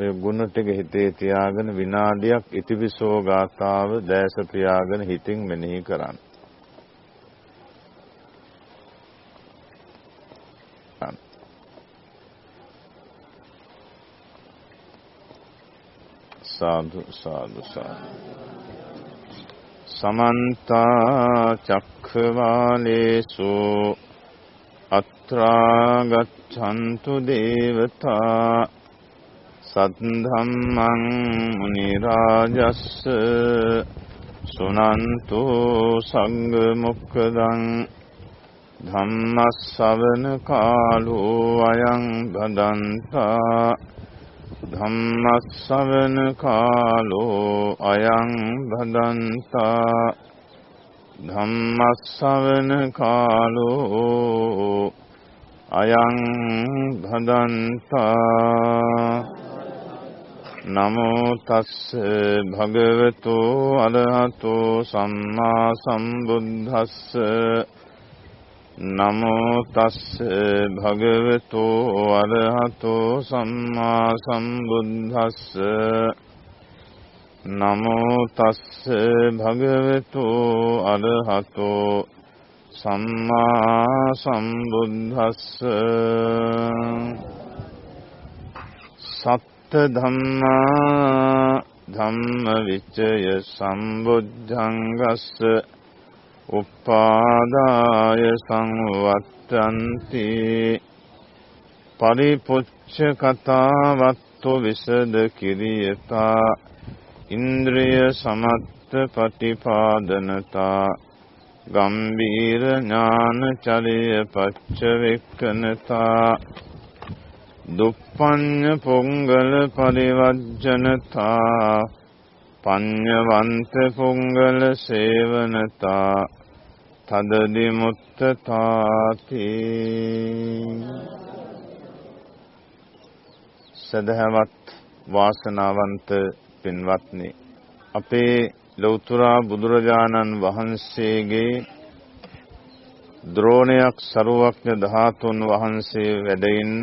ඔය ගුණ ටික හිතේ තියාගෙන විනාඩියක් ඉතිවිසෝ ගාථාව දැස පියාගෙන හිතින් මෙනෙහි කරන්න. සාදු සාදු සාදු සමන්ත චක්ඛවාලේසු අත්‍රා ගච්ඡන්තු දේවතා සද්ධම්මං මුනි රාජස්ස සුනන්තු සංඝ මොක්කදං ධම්මස්සවන කාලෝ අයං බදන්තා ධම්මස්සවන කාලෝ අයං බදන්තා ධම්මස්සවන කාලෝ අයං භදන්තා නමෝ තස්ස භගවතු අරහතෝ සම්මා සම්බුද්දස්ස. නමෝ තස්ස භගවතු අරහතෝ සම්මා සම්බුද්දස්ස. නමෝ තස්ස භගවතු අරහතෝ සම්මා සම්බුද්දස්ස. සත්ත ධම්මා ධම්ම විචය සම්බුද්ධංගස්ස උපාදාය සංවත්තන්ති පරිපුච්ඡ කතාවත්තු විසද කිරියතා ඉන්ද්‍රිය සමත්ත පටිපාදනතා ගම්බීර ඥාන චරිය පච්ච වෙක්කනතා දුප්පඤ්ඤ පොංගල පරිවර්ජනතා පඤ්ඤවන්ත පොංගල සේවනතා තදදි මුත්තතාති. සදහවත් වාසනාවන්ත පින්වත්නි අපේ ලෞතර බුදුරජාණන් වහන්සේගේ ද්‍රෝණයක් සරුවක්ඥ ධාතුන් වහන්සේ වැඩ ඉන්න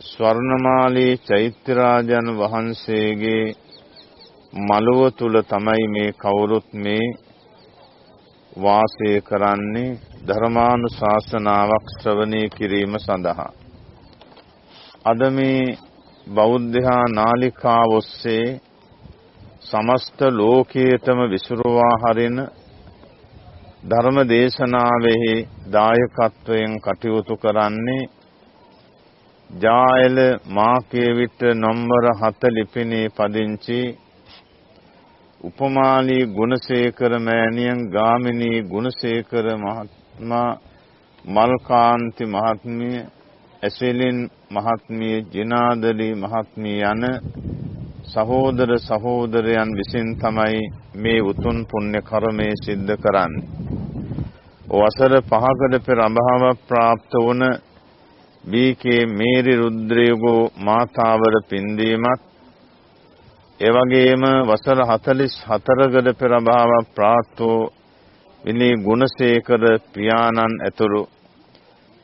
ස්වර්ණමාලී චෛත්‍යරාජන් වහන්සේගේ මළුව තුල තමයි මේ කවුරුත් මේ වාසය කරන්නේ ධර්මානුශාසනාවක් ශ්‍රවණය කිරීම සඳහා. අද මේ බෞද්ධහා නාලිකාව ඔස්සේ සමස්ත ලෝකයටම විසිරුවා හරින ධර්ම දේශනාවෙහි දායකත්වයෙන් කටයුතු කරන්නේ ජායල මාකේවිට නම්බර 7 ලිපිනේ පදිංචි උපමාලී ගුණසේකර මෑණියන් ගාමිණී ගුණසේකර මහත්මයා මල්කාන්ති මහත්මිය ඇසෙලින් මහත්මිය ජිනාදලි මහත්මිය යන සහෝදර සහෝදරයන් විසින් තමයි මේ උතුම් පුණ්‍ය කර්මය සිද්ධ කරන්නේ. වසර පහකට පෙර අභාව ප්‍රාප්ත වුණ බීකේ මේරි රුද්‍රයගෝ මාතාවර පින්දීමත් එවැගේම වසර 44කට පෙර අභාව ප්‍රාප්තෝ විනී ගුණසේකර පියාණන් ඇතුළු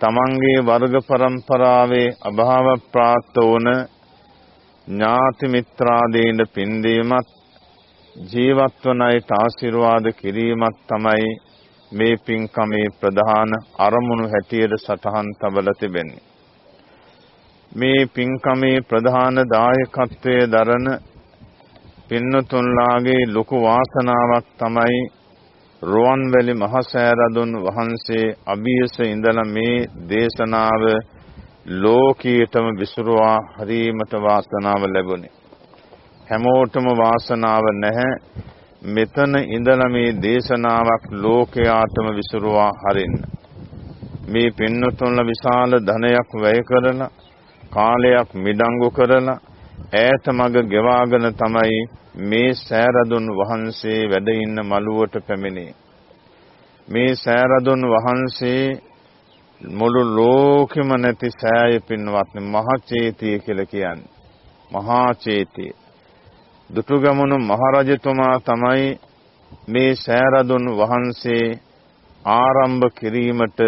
තමන්ගේ වර්ග પરම්පරාවේ අභාව ප්‍රාප්ත වුණ ඥාති මිත්‍රාදීන් පින්දීමත් ජීවත් වන අයට ආශිර්වාද කිරීමත් තමයි මේ පින්කමේ ප්‍රධාන අරමුණු හැටියට සටහන් තබල තිබෙන්නේ. මේ පින්කමේ ප්‍රධාන දායකත්වයේ දරන පින්නතුන්ලාගේ ලොකු වාසනාවක් තමයි රුවන්වැලි මහසෑරදුන් වහන්සේ අභියස ඉඳලා මේ දේශනාව ලෝකීයටම විසුරුවා හරීමට වාසනාව ලැබුණේ. හැමෝටම වාසනාව නැහැ. මෙතන ඉඳලා මේ දේශනාවක් ලෝකයාටම විසුරුවා හරින්න. මේ පින්නතුන්ලා විශාල ධනයක් වැය කරලා කාලයක් මිඩංගු කරලා ඈත මඟ ගෙවාගෙන තමයි මේ සෑරදුන් වහන්සේ වැඩ ඉන්න මළුවට පැමිණේ. මේ සෑරදුන් වහන්සේ මුළු ලෝකෙම නැති සෑය පින්වත්නි මහචේතිය කියලා කියන්නේ. මහා චේතිය. දුටුගැමුණු මහරජතුමා තමයි මේ සෑරදුන් වහන්සේ ආරම්භ කිරීමට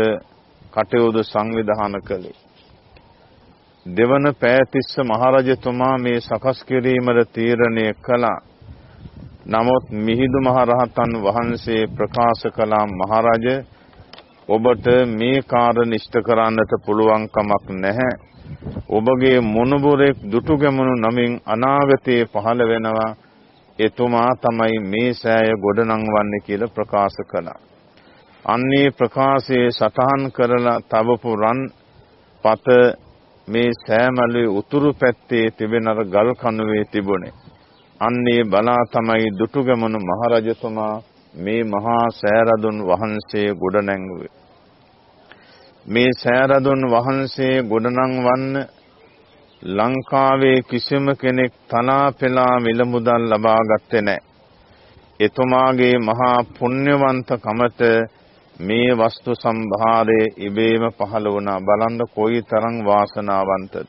කටයුතු සංවිධානය කළේ. දෙවන පෑතිස්ස මහරජතුමා මේ සකස් කිරීමට තීරණය කළා. නමුත් මිහිඳු මහරහතන් වහන්සේ ප්‍රකාශ කළා මහරජ ඔබට මේ කාර්ය නිෂ්ඨ කරන්නට පුළුවන් කමක් නැහැ. ඔබගේ මොනුබුරෙක් දුටුගැමුණු නමින් අනාගතයේ පහළ වෙනවා. එතුමා තමයි මේ සෑය ගොඩනංවන්නේ කියලා ප්‍රකාශ කළා. අන්නේ ප්‍රකාශයේ සටහන් කරලා තවපු රන් පත මේ සෑමලුවේ උතුරු පැත්තේ තිබෙන අර ගල් කණුවේ තිබුණේ. අන්නේ බලා තමයි දුටුගැමුණු මහරජතුමා මේ මහා සෑරදුන් වහන්සේ ගොඩනැංගුවේ. මේ සෑරදුන් වහන්සේ ගොඩනංවන්න ලංකාවේ කිසිම කෙනෙක් තලා පෙලා මිල මුදල් ලබා ගත්තේ නැහැ. එතුමාගේ මහා පුණ්‍යවන්තකමට මේ වස්තු සම්භාරයේ ඉබේම පහළ වුණා. බලන්න කොයි තරම් වාසනාවන්තද.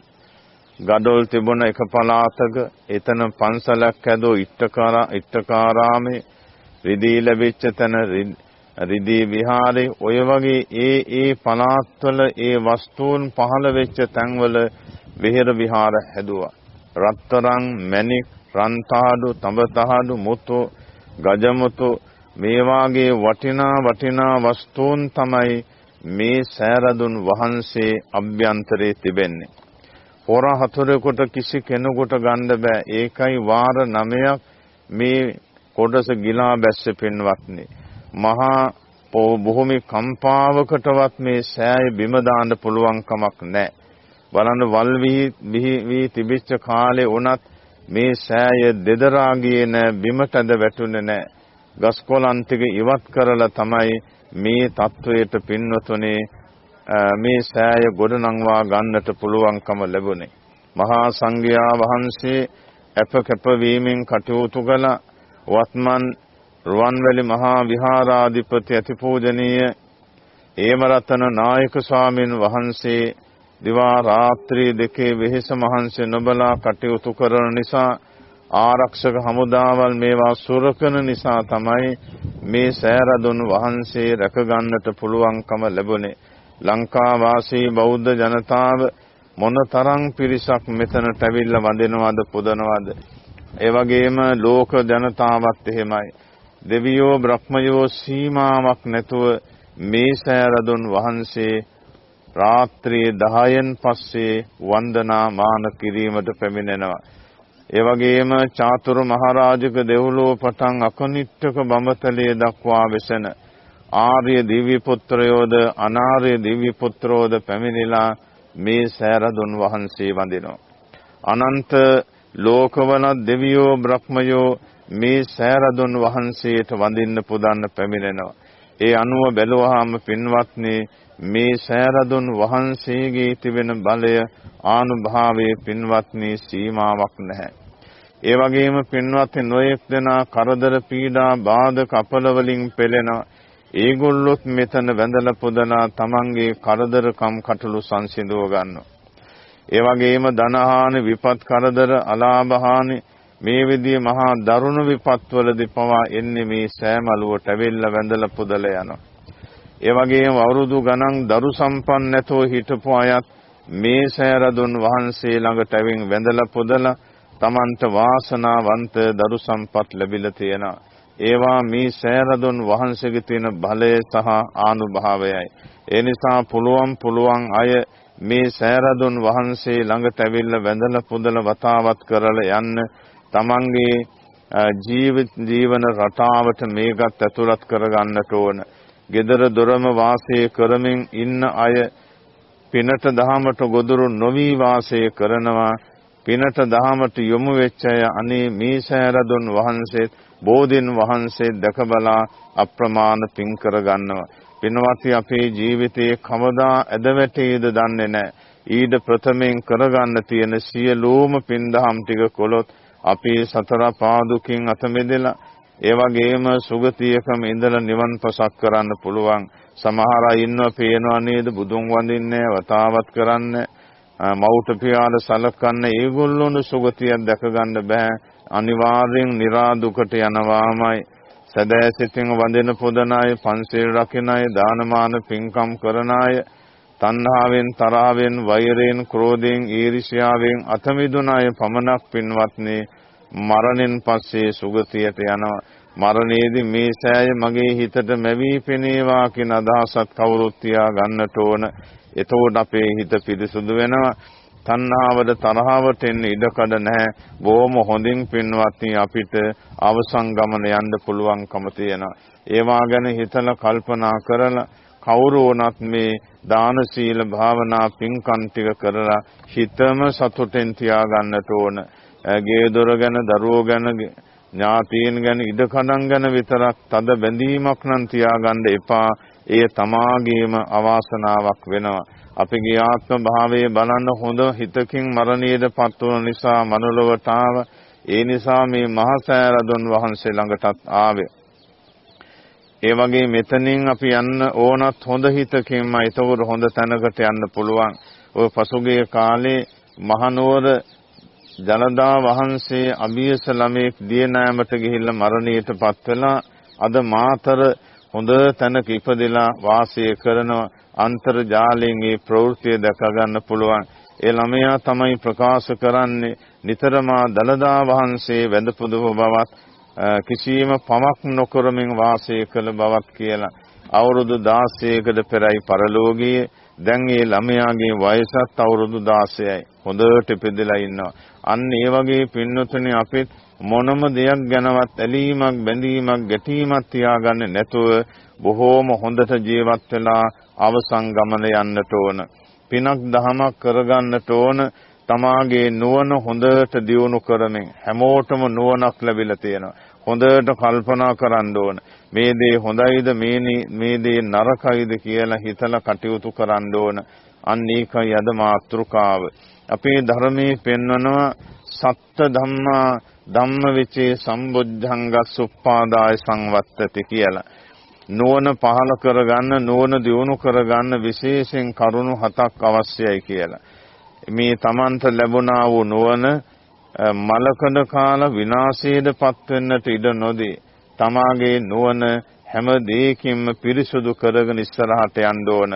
ගඩොල් තිබුණ එක පළාතක එතන පන්සලක් ඇදෝ ඉත්තකාරා ඉත්තකාරාමේ රිදී ලැබිච්ච තැන රිදී විහාරේ ඔය වගේ ඒ ඒ පළාත්වල ඒ වස්තුන් පහළ වෙච්ච තැන්වල විහෙර විහාර හැදුවා. රත්තරන්, මණික්, රන්තාඩු, තඹතහඩු, මුතු, ගජමුතු මේ වාගේ වටිනා වටිනා වස්තුන් තමයි මේ සෑරදුන් වහන්සේ අභ්‍යන්තරේ තිබෙන්නේ. හොර හතරකට කිසි කෙනෙකුට ගන්න බෑ. ඒකයි වාර 9ක් මේ කොටස ගිලා බැස්ස පින්වත්නි. මහා බොහොම කම්පාවකටවත් මේ සෑය බිම දාන්න පුළුවන් කමක් නැහැ. බලන්න වල් වී තිබිච්ච කාලේ වුණත් මේ සෑය දෙදරා ගියේ නැ බිමටද වැටුනේ නැ. ගස් කොළන් ටික ඉවත් කරලා තමයි මේ தത്വයට පින්වතුනේ මේ සෑය ගොඩනංවා ගන්නට පුළුවන්කම ලැබුණේ. මහා සංඝයා වහන්සේ අප කැපවීමෙන් කටයුතු කළ වත්මන් රුවන්වැලි මහා විහාරාධිපති අතිපූජනීය ඒමරතන නායක ස්වාමින් වහන්සේ දිවා රාත්‍රී දෙකේ වෙහෙස මහන්සිය නොබලා කටයුතු කරන නිසා ආරක්ෂක හමුදාවල් මේවා සුරකන නිසා තමයි මේ සෑරදුන් වහන්සේ රැකගන්නට පුළුවන්කම ලැබුණේ. ලංකා වාසී බෞද්ධ ජනතාව මොනතරම් පිරිසක් මෙතනට ඇවිල්ලා වඳිනවද පුදනවද? ඒ වගේම ලෝක ජනතාවත් එහෙමයි. දෙවියෝ බ්‍රහ්මයෝ සීමාවක් නැතුව මේ සෑරදුන් වහන්සේ රාත්‍රියේ 10න් පස්සේ වන්දනා මාන කිරීමට පැමිණෙනවා. ඒ වගේම චාතුරු මහරජක දෙව්ලොව පටන් අකනිට්ටක බඹතලයේ දක්වා වෙසෙන ආර්ය දිව්‍ය පුත්‍රයෝද අනාර්ය දිව්‍ය පුත්‍රෝද පැමිණිලා මේ සෑරදුන් වහන්සේ වඳිනවා. අනන්ත ලෝකවල දෙවියෝ බ්‍රහ්මයෝ මේ සෑරදුන් වහන්සේට වඳින්න පුදන්න පැමිණෙනවා. ඒ අනුව බැලුවාම පින්වත්නි මේ සෑරදුන් වහන්සේගේ තිබෙන බලය ආනුභාවයේ පින්වත්නි සීමාවක් නැහැ. ඒ වගේම පින්වත්නි නොයෙක් දෙනා කරදර පීඩා බාධක අපල වලින් පෙළෙනවා. ඒගොල්ලොත් මෙතන වැඳලා පුදලා තමන්ගේ කරදරකම් කටළු සංසිඳව ගන්නවා. ඒ වගේම ධනහානි විපත් කරදර අලාභහානි මේ විදිහේ මහා දරුණු විපත්වලදී පවා එන්නේ මේ සෑමලුවට ඇවිල්ලා වැඳලා පුදලා යනවා. ඒ වගේම අවුරුදු ගණන් දරු සම්පන්න නැතෝ හිටපු අයත් මේ සෑරදුන් වහන්සේ ළඟට ඇවින් වැඳලා පුදලා තමන්ට වාසනාවන්ත දරු සම්පත් ලැබිලා තියෙනවා. ඒවා මේ සෑරදුන් වහන්සේගේ තියෙන බලය සහ ආනුභාවයයි. ඒ නිසා පුළුවන් පුළුවන් අය මේ සෑරදුන් වහන්සේ ළඟට ඇවිල්ලා වැඳලා පුදලා වතාවත් කරලා යන්න තමන්ගේ ජීවන රටාවට මේකත් ඇතුළත් කරගන්නට ඕන. gedara dorama වාසය කරමින් ඉන්න අය පිනට දහමට ගොදුරු නොවි වාසය කරනවා. පිනට දහමට යොමු වෙච්ච අය අනේ මේ සෑරදුන් වහන්සේ බෝධින් වහන්සේ දැකබලා අප්‍රමාණ පින් කරගන්නවා. පින්වත්නි අපේ ජීවිතයේ කවදා ඇද වැටේද දන්නේ නැහැ. ඊට ප්‍රථමයෙන් කරගන්න තියෙන සියලුම පින්දහම් ටික කොලොත් අපේ සතර පාදුකින් අත මෙදෙලා ඒ වගේම සුගතියකම ඉඳලා නිවන් පසක් කරන්න පුළුවන්. සමහර අය ඉන්නව පේනවා නේද බුදුන් වඳින්නේ වතාවත් කරන්නේ මෞට පියාල සලකන්න ඒගොල්ලොන සුගතියක් දැක ගන්න බෑ. අනිවාර්යෙන් निराදුකට යනවාමයි. සදෑසිතින් වඳින පොදන අය පන්සිල් රකින අය දානමාන පින්කම් කරන අය තණ්හාවෙන් තරාවෙන් වෛරයෙන් ක්‍රෝධයෙන් ඊර්ෂ්‍යාවෙන් අතමිදුන අය පමණක් පින්වත්නි මරණයෙන් පස්සේ සුගතියට යනවා. මරණයේදී මේ සෑය මගේ හිතට මැවි පෙනේවා කියන අදහසත් කවුරුත් තියා ගන්නට ඕන. එතකොට අපේ හිත පිරිසුදු වෙනවා. තණ්හාවට තරහවට එන්න ඉඩකඩ නැහැ. බොහොම හොඳින් පින්වත්නි අපිට අවසන් ගමන යන්න පුළුවන්කම තියෙනවා. ඒවා ගැන හිතලා කල්පනා කරලා කවුරු වුණත් මේ දාන සීල භාවනා පින්කම් ටික කරලා හිතම සතුටෙන් තියාගන්නට ඕන. ගේ දොර ගැන දරුවෝ ගැන ඥාතීන් ගැන ඉඩකඩම් ගැන විතරක් තද බැඳීමක් නම් තියාගන්න එපා. ඒ තමාගේම අවාසනාවක් වෙනවා. අපගේ ආත්ම භාවයේ බලන්න හොඳ හිතකින් මරණයට පත් වුන නිසා මනුලවට ආව. ඒ නිසා මේ මහසෑය රදුන් වහන්සේ ළඟටත් ආවේ. ඒ වගේ මෙතනින් අපි යන්න ඕනත් හොඳ හිතකින්ම ඒතකොට හොඳ තැනකට යන්න පුළුවන්. ඔය පසුගිය කාලේ මහනුවර ජනදා වහන්සේ අභියස ළමෙක් දියනෑමට ගිහිල්ලා මරණයටපත් වෙලා අද මාතර හොඳ තැනක ඉපදෙලා වාසය කරන අන්තර්ජාලයෙන් ඒ ප්‍රවෘත්තිය දැක ගන්න පුළුවන්. ඒ ළමයා තමයි ප්‍රකාශ කරන්නේ නිතරම දලදා වහන්සේ වැඳ පුදුව බවත් කිසියම් පමක් නොකරමින් වාසය කළ බවක් කියලා අවුරුදු 16කට පෙරයි පරලෝකීය. දැන් ඒ ළමයාගේ වයසත් අවුරුදු 16යි හොඳට ඉපදෙලා ඉන්නවා. අන්න ඒ වගේ පින්නතුනේ අපිත් මොනම දෙයක් ගැනවත් ඇලීමක් බැඳීමක් ගැටීමක් තියාගන්නේ නැතුව බොහෝම හොඳට ජීවත් වෙලා අවසන් ගමන යන්නට ඕන. පිනක් දහමක් කරගන්නට ඕන. තමාගේ නුවණ හොඳට දියුණු කරමින් හැමෝටම නුවණක් ලැබිලා තියෙනවා. හොඳට කල්පනා කරන්න ඕන. මේ දේ හොඳයිද මේ දේ නරකයිද කියලා හිතලා කටයුතු කරන්න ඕන. අන්න ඒකයි අද මාතෘකාව. අපේ ධර්මයේ පෙන්වනවා සත්‍ය ධම්මා ධම්මවිචේ සම්බුද්ධංගස් උප්පාදාය සංවත්තති කියලා. නුවණ පහල කරගන්න නුවණ දියුණු කරගන්න විශේෂයෙන් කරුණු හතක් අවශ්‍යයි කියලා. මේ Tamanට ලැබුණා වූ නුවණ මලකඩ කාලා විනාශයටපත් වෙන්නට ඉඩ නොදී තමාගේ නුවණ හැම දෙයකින්ම පිරිසුදු කරගෙන ඉස්සරහට යන්න ඕන.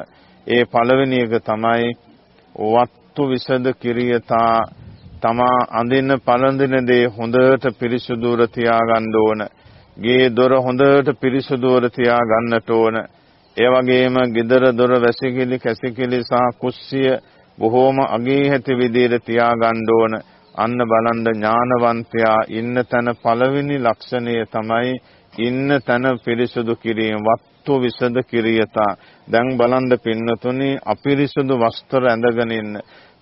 ඒ පළවෙනි එක තමයි වත්තු විසද කිරියතා තමා අඳින පළඳින දේ හොඳට පිරිසුදුව තියාගන්න ඕන. ගේ දොර හොඳට පිරිසුදුව තියාගන්නට ඕන. ඒ වගේම gedara දොර වැසිකිලි කැසිකිලි සහ කුස්සිය බොහෝම අගේ හැටි විදිහට තියාගන්න ඕන. අන්න බලන්න ඥානවන්තයා ඉන්න තැන පළවෙනි ලක්ෂණය තමයි ඉන්න තැන පිරිසුදු කිරීම වත්තු විසද කිරියතා. දැන් බලන්න පින්නතුනි අපිරිසුදු වස්ත්‍ර ඇඳගෙන ඉන්න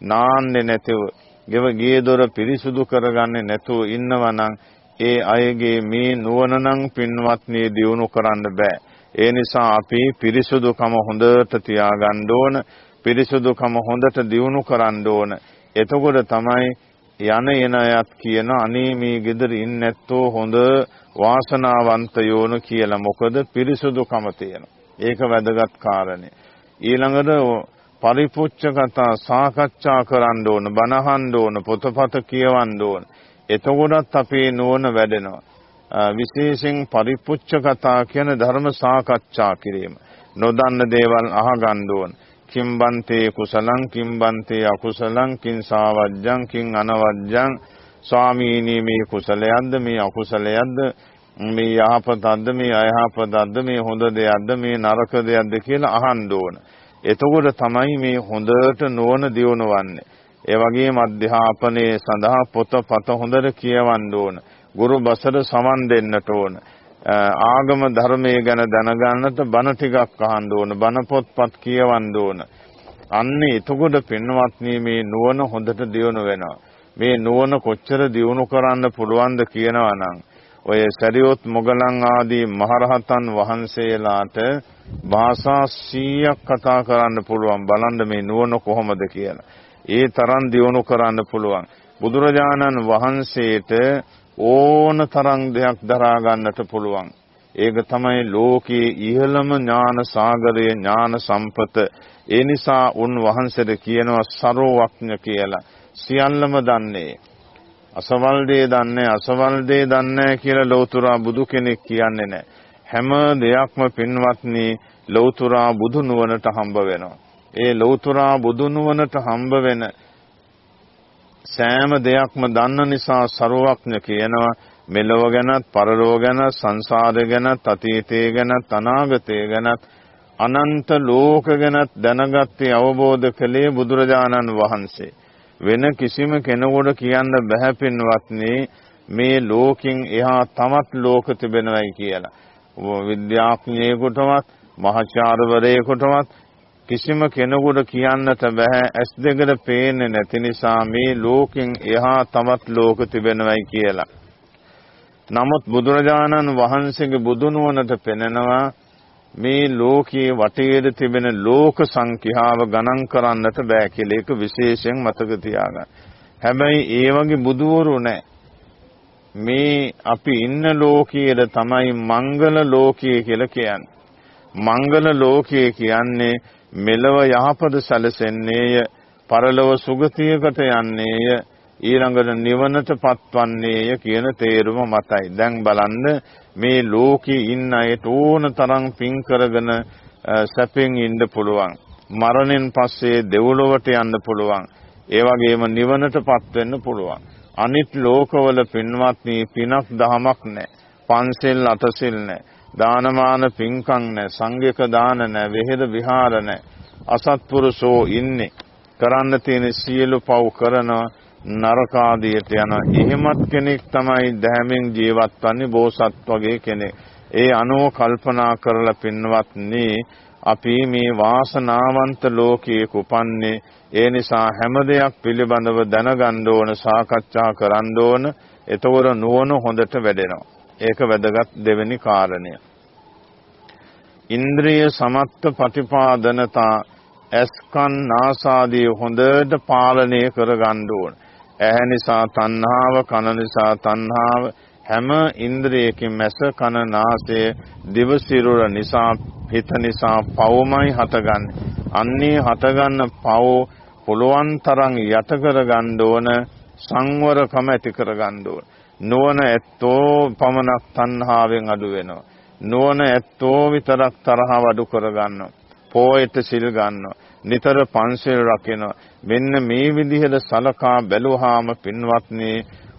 නාන්නේ නැතිව ගෙව ගියේ දොර පිරිසුදු කරගන්නේ නැතුව ඉන්නවනම් ඒ අයගේ මේ නුවණනම් පින්වත්නි දියුණු කරන්න බෑ. ඒ නිසා අපි පිරිසුදුකම හොඳට තියාගන්න ඕන පිරිසුදුකම හොඳට දියුණු කරන්න ඕන. එතකොට තමයි යන එන අයත් කියන අනේ මේ ගෙදර ඉන්නේ නැත්තෝ හොඳ වාසනාවන්තයෝන කියලා. මොකද පිරිසුදුකම තියෙනවා. ඒක වැදගත් කාරණේ. ඊළඟට පරිපුච්ඡ කතා සාකච්ඡා කරන්න ඕන, බණහන්න ඕන, පොතපත කියවන්න ඕන. එතකොටත් අපේ නුවණ වැඩෙනවා. විශේෂයෙන් පරිපුච්ඡ කතා කියන ධර්ම සාකච්ඡා කිරීම. නොදන්න දේවල් අහගන්න ඕන. කිම්බන්තේ කුසලං කිම්බන්තේ අකුසලං කිං සාවජ්ජං කිං අනවජ්ජං ස්වාමීනි මේ කුසලයක්ද මේ අකුසලයක්ද මේ යහපතක්ද මේ අයහපතක්ද මේ හොඳ දෙයක්ද මේ නරක දෙයක්ද කියලා අහන්න ඕන. එතකොට තමයි මේ හොඳට නුවණ දියුණුවන්නේ. ඒ වගේම අධ්‍යාපනයේ සඳහා පොතපත හොඳට කියවන්න ඕන. ගුරු බසට සමන් දෙන්නට ඕන. ආගම ධර්මයේ ගැන දැනගන්නට බණ ටිකක් අහන්න ඕන බණ පොත්පත් කියවන්න ඕන. අන්න එතකොට පින්වත්නි මේ නුවණ හොඳට දියුණු වෙනවා. මේ නුවණ කොච්චර දියුණු කරන්න පුළුවන්ද කියනවා නම් ඔය සරියොත් මොගලන් ආදී මහරහතන් වහන්සේලාට භාෂා 100ක් කතා කරන්න පුළුවන් බලන්න මේ නුවණ කොහොමද කියලා. ඒ තරම් දියුණු කරන්න පුළුවන්. බුදුරජාණන් වහන්සේට ඕන තරම් දෙයක් දරා ගන්නට පුළුවන්. ඒක තමයි ලෝකයේ ඉහළම ඥාන සාගරය ඥාන සම්පත. ඒ නිසා උන් වහන්සේට කියනවා සරෝවක්ඥ කියලා. සියල්ලම දන්නේ. අසවල් දේ දන්නේ අසවල් දේ දන්නේ කියලා ලෞතුරා බුදු කෙනෙක් කියන්නේ නැහැ. හැම දෙයක්ම පින්වත්නි ලෞතුරා බුදු නුවණට හම්බ වෙනවා. ඒ ලෞතුරා බුදුන් වනට හම්බ වෙන සෑම දෙයක්ම දන්න නිසා ਸਰවඥ කියනවා මෙලොව ගැනත් පරලොව ගැනත් සංසාරය ගැනත් අතීතය ගැනත් අනාගතය ගැනත් අනන්ත ලෝක ගැනත් දැනගත්තේ අවබෝධ කළේ බුදුරජාණන් වහන්සේ වෙන කිසිම කෙනෙකුට කියන්න බෑ පින්වත්නි මේ ලෝකින් එහා තවත් ලෝක තිබෙනවයි කියලා. විද්‍යාඥයෙකුටවත් මහාචාර්යවරයෙකුටවත් කිසිම කෙනෙකුට කියන්නට බෑ ඇස් දෙකට පේන්නේ නැති නිසා මේ ලෝකෙන් එහා තවත් ලෝක තිබෙනවයි කියලා. නමුත් බුදුරජාණන් වහන්සේගේ බුදුනුවණට පෙනෙනවා මේ ලෝකයේ වටේට තිබෙන ලෝක සංඛ්‍යාව ගණන් කරන්නට බෑ කියලා ඒක විශේෂයෙන් මතක තියාගන්න. හැබැයි ඒ වගේ බුදුවරු නැහැ. මේ අපි ඉන්න ලෝකයේ තමයි මංගල ලෝකය කියලා කියන්නේ. මංගල ලෝකය කියන්නේ මෙලව යහපත සැලසෙන්නේය, පරලොව සුගතියකට යන්නේය, ඊළඟට නිවනට පත්වන්නේය කියන තේරුම මතයි. දැන් බලන්න මේ ලෝකේ ඉන්න අයට ඕන තරම් පින් කරගෙන සැපෙන් ඉන්න පුළුවන්. මරණයෙන් පස්සේ දෙව්ලොවට යන්න පුළුවන්. ඒ වගේම නිවනටපත් වෙන්න පුළුවන්. අනිත් ලෝකවල පින්වත්නි පිනක් දහමක් නැහැ. පන්සෙල් අටසිල් නැහැ. දානමාන පින්කම් නැහැ. සංඝික දාන නැහැ. වෙහෙද විහාර නැහැ. අසත්පුරුෂෝ ඉන්නේ. කරන්න තියෙන සියලු පව් කරනවා නරකාදියට යන එහෙමත් කෙනෙක් තමයි දැහැමින් ජීවත් වන්නේ බෝසත් වගේ කෙනෙක්. ඒ අනුව කල්පනා කරලා පින්වත්නි අපි මේ වාසනාවන්ත ලෝකයේ කුපන්නේ ඒ නිසා හැම දෙයක් පිළිබඳව දැනගන්න ඕන සාකච්ඡා කරන්න ඕන එතකොට නුවණ හොඳට වැඩෙනවා ඒක වැදගත් දෙවෙනි කාරණය ඉන්ද්‍රිය සමත්ත ප්‍රතිපාදනතා ඇස්කන් නාසාදී හොඳට පාලනය කරගන්න ඕන ඇහැ නිසා තණ්හාව කන නිසා තණ්හාව හැම ඉන්ද්‍රියකින් මැස කන නාසය දිව සිරුර නිසා හිත නිසා පවමයි හටගන්නේ. අන්නේ හටගන්න පව පුළුවන් තරම් යට කරගන්න ඕන සංවරකම ඇති කරගන්න ඕන. නුවණ ඇත්තෝ පමණක් තණ්හාවෙන් අඩු වෙනවා. නුවණ ඇත්තෝ විතරක් තරහව අඩු කරගන්නවා. පොයට සිල් ගන්නවා. නිතර පන්සිල් රකිනවා. මෙන්න මේ විදිහට සලකා බැලුවාම පින්වත්නි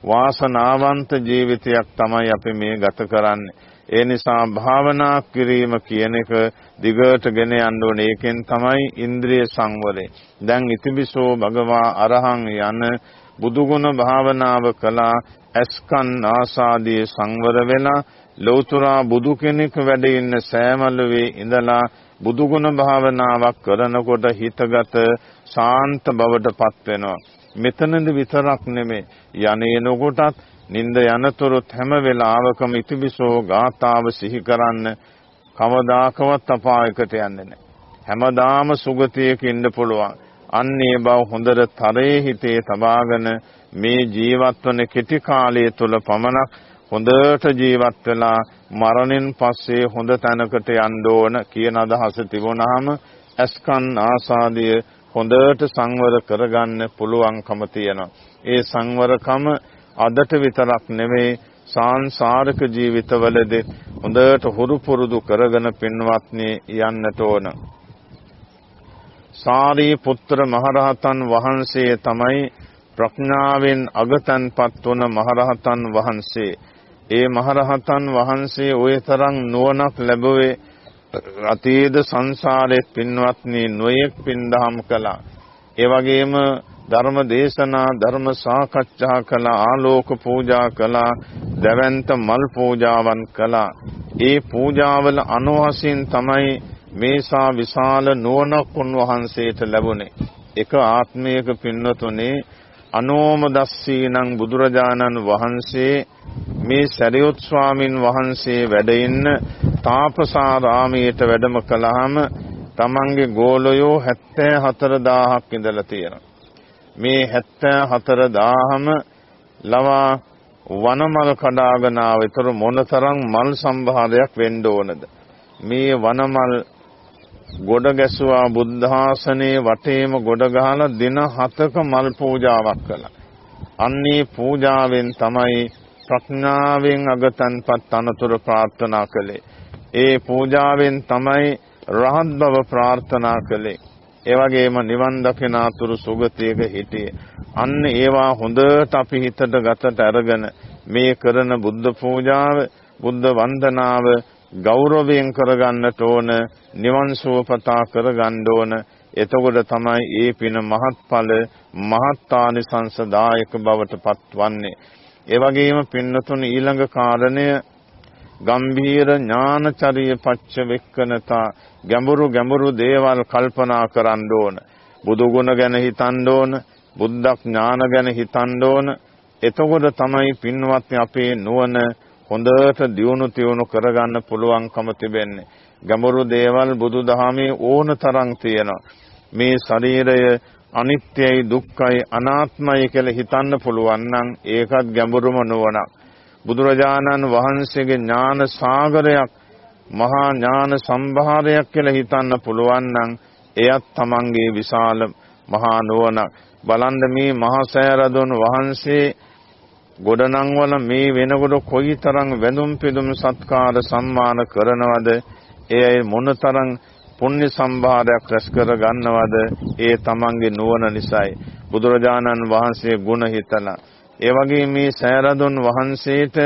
වාසනාවන්ත ජීවිතයක් තමයි අපි මේ ගත කරන්නේ. ඒ නිසා භාවනා කිරීම කියන එක දිගට ගෙන යන්න ඕනේ. ඒකෙන් තමයි ඉන්ද්‍රිය සංවරය. දැන් ඉතිවිසෝ භගවා අරහං යන බුදුගුණ භාවනාව කළා ඇස්කන් ආසාදී සංවර වෙලා ලෞතුරා බුදු කෙනෙක් වැඩ ඉන්න සෑමලුවේ ඉඳලා බුදුගුණ භාවනාවක් කරනකොට හිතගත ශාන්ත බවට පත් වෙනවා. මෙතනද විතරක් නෙමෙයි යන්නේනකොටත් නිନ୍ଦ යනතුරුත් හැම වෙලාවකම ඉතිවිසෝ ගාතාව සිහි කරන්න කවදාකවත් අපායකට යන්නේ නැහැ. හැමදාම සුගතියක ඉන්න පුළුවන්. අන්නේ බව හොඳට තරයේ හිතේ තබාගෙන මේ ජීවත් වන කෙටි කාලය තුල පමණක් හොඳට ජීවත් වෙලා මරණයෙන් පස්සේ හොඳ තැනකට යන්න ඕන කියන අදහස තිබුණාම අස්කන් ආසාදිය හොඳට සංවර කරගන්න පුළුවන්කම තියෙනවා. ඒ සංවරකම අදට විතරක් නෙමෙයි සාංශාරික ජීවිතවලදී හොඳට හුරු පුරුදු කරගෙන පින්වත්නි යන්නට ඕන. සාරී පුත්‍ර මහරහතන් වහන්සේ තමයි ප්‍රඥාවෙන් අගතන්පත් වන මහරහතන් වහන්සේ. ඒ මහරහතන් වහන්සේ ওই තරම් නුවණක් ලැබුවේ අතීත සංසාරේ පින්වත්නි නොයෙක් පින්දහම් කළා. ඒ වගේම ධර්ම දේශනා ධර්ම සාකච්ඡා කළා ආලෝක පූජා කළා දැවැන්ත මල් පූජාවන් කළා. ඒ පූජාවල අනුවසින් තමයි මේසා විශාල නුවණක් උන්වහන්සේට ලැබුණේ. එක ආත්මයක පින්වතුනේ අනෝමදස්සීනං බුදුරජාණන් වහන්සේ මේ සරියොත් ස්වාමින් වහන්සේ වැඩ ඉන්න තාපසාරාමයට වැඩම කළාම තමන්ගේ ගෝලයෝ 74000ක් ඉඳලා තියෙනවා. මේ 74000ම ලවා වනමල් කඩාගෙන ආව. ඒතර මොනතරම් මල් සම්භාරයක් වෙන්න ඕනද? මේ වනමල් ගොඩ ගැසුවා බුද්ධාසනයේ වටේම ගොඩ ගහලා දින 7ක මල් පූජාවක් කළා. අන්නේ පූජාවෙන් තමයි ප්‍රඥාවෙන් අගතන්පත් අනතුරු ප්‍රාර්ථනා කළේ. ඒ පූජාවෙන් තමයි රහත් බව ප්‍රාර්ථනා කළේ. ඒ වගේම නිවන් දකිනාතුරු සුගතියක හිටියේ. අන්න ඒවා හොඳට අපි හිතට ගතට අරගෙන මේ කරන බුද්ධ පූජාව, බුද්ධ වන්දනාව ගෞරවයෙන් කරගන්නට ඕන, නිවන් සුවපතා කරගන්න ඕන. එතකොට තමයි ඒ පින මහත්ඵල මහත්ානිසංසදායක බවට පත්වන්නේ. ඒ වගේම පින්නතුන් ඊළඟ කාරණය ගම්භීර ඥානචරිය පච්ච වෙක්කනතා ගැඹුරු ගැඹුරු දේවල් කල්පනා කරන්න ඕන. බුදු ගුණ ගැන හිතන්න ඕන, බුද්ධ ඥාන ගැන හිතන්න ඕන. එතකොට තමයි පින්වත්නි අපේ නුවණ හොඳට දියුණු තියුණු කරගන්න පුළුවන්කම තිබෙන්නේ. ගැඹුරු දේවල් බුදුදහමේ ඕන තරම් තියෙනවා. මේ ශරීරය අනිත්‍යයි දුක්ඛයි අනාත්මයි කියලා හිතන්න පුළුවන් නම් ඒකත් ගැඹුරුම නුවණක්. බුදුරජාණන් වහන්සේගේ ඥාන සාගරයක් මහා ඥාන සම්භාරයක් කියලා හිතන්න පුළුවන් නම් එයත් තමන්ගේ විශාල මහා නුවණක්. බලන්න මේ මහා සෑරදුන් වහන්සේ ගොඩනංවල මේ වෙනකොට කොයිතරම් වැඳුම් පිදුම් සත්කාර සම්මාන කරනවද ඒ මොනතරම් පුණ්‍ය සම්භාරයක් රැස් කර ගන්නවද ඒ තමන්ගේ නුවණ නිසායි. බුදුරජාණන් වහන්සේ ගුණ හිතලා. ඒ වගේ මේ සෑරදුන් වහන්සේට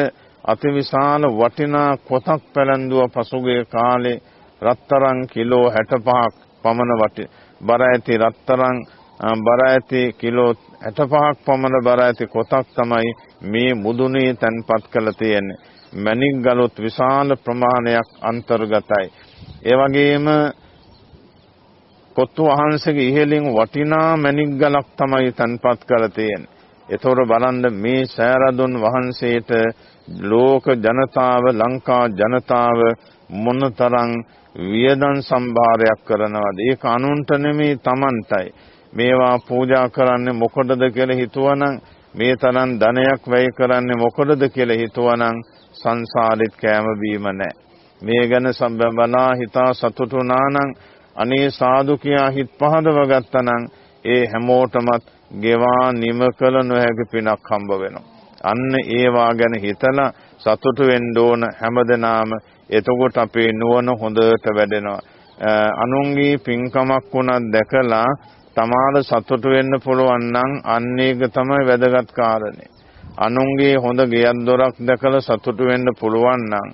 අතිවිශාල වටිනා කොතක් පැලඳුව පසුගිය කාලේ රත්තරන් කිලෝ 65ක් පමණ වටි බර ඇති රත්තරන් බර ඇති කිලෝ 65ක් පමණ බර ඇති කොතක් තමයි මේ මුදුනේ තැන්පත් කළ තියෙන්නේ. මණික් ගලොත් විශාල ප්‍රමාණයක් අන්තර්ගතයි ඒ වගේම කොත්තු වහන්සේගේ ඉහළින් වටිනා මණික් ගලක් තමයි තන්පත් කරලා තියෙන්නේ. ඒතොර බලන්න මේ සෑරදුන් වහන්සේට ලෝක ජනතාව ලංකා ජනතාව මොනතරම් වියදම් සම්භාරයක් කරනවද? ඒක අනුන්ට නෙමෙයි Tamanටයි. මේවා පූජා කරන්නේ මොකටද කියලා හිතුවනම් මේ තරම් ධනයක් වැය කරන්නේ මොකටද කියලා හිතුවනම් සංසාරෙත් කෑම බීම නැහැ. මේ ගැන සම්බලා හිතා සතුටු නානම් අනේ සාදු කියා හිත පහදව ගත්තනම් ඒ හැමෝටමත් ගෙවා නිම කළ නොහැකි පිනක් හම්බ වෙනවා. අන්න ඒවා ගැන හිතලා සතුටු වෙන්න ඕන හැමදෙනාම එතකොට අපේ නුවණ හොඳට වැඩෙනවා. අනුන්ගේ පින්කමක් වුණත් දැකලා තමාට සතුටු වෙන්න පුළුවන් නම් අන්න ඒක තමයි වැදගත් කාරණේ. අනුන්ගේ හොඳ ගෙයක් දොරක් දැකලා සතුටු වෙන්න පුළුවන් නම්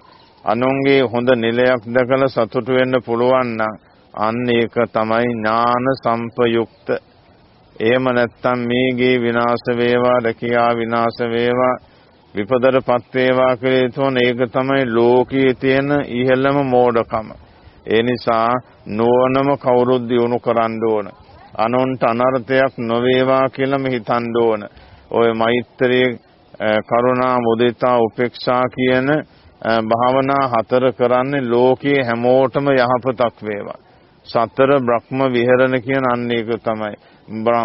අනුන්ගේ හොඳ නිලයක් දැකලා සතුටු වෙන්න පුළුවන් නම් අන්න ඒක තමයි ඥාන සම්පයුක්ත. එහෙම නැත්නම් මේගේ විනාශ වේවා, රැකියා විනාශ වේවා, විපදරපත් වේවා කියලා හිතන ඒක තමයි ලෝකයේ තියෙන ඉහළම මෝඩකම. ඒ නිසා නුවණම කවුරුත් දිනු කරන්න ඕන. අනුන්ට අනර්ථයක් නොවේවා කියලාම හිතන්න ඕන. ඔය මෛත්‍රී කරුණා මුදිතා උපේක්ෂා කියන භාවනා හතර කරන්නේ ලෝකයේ හැමෝටම යහපතක් වේවා. සතර බ්‍රහ්ම විහරණ කියන අන්න ඒක තමයි.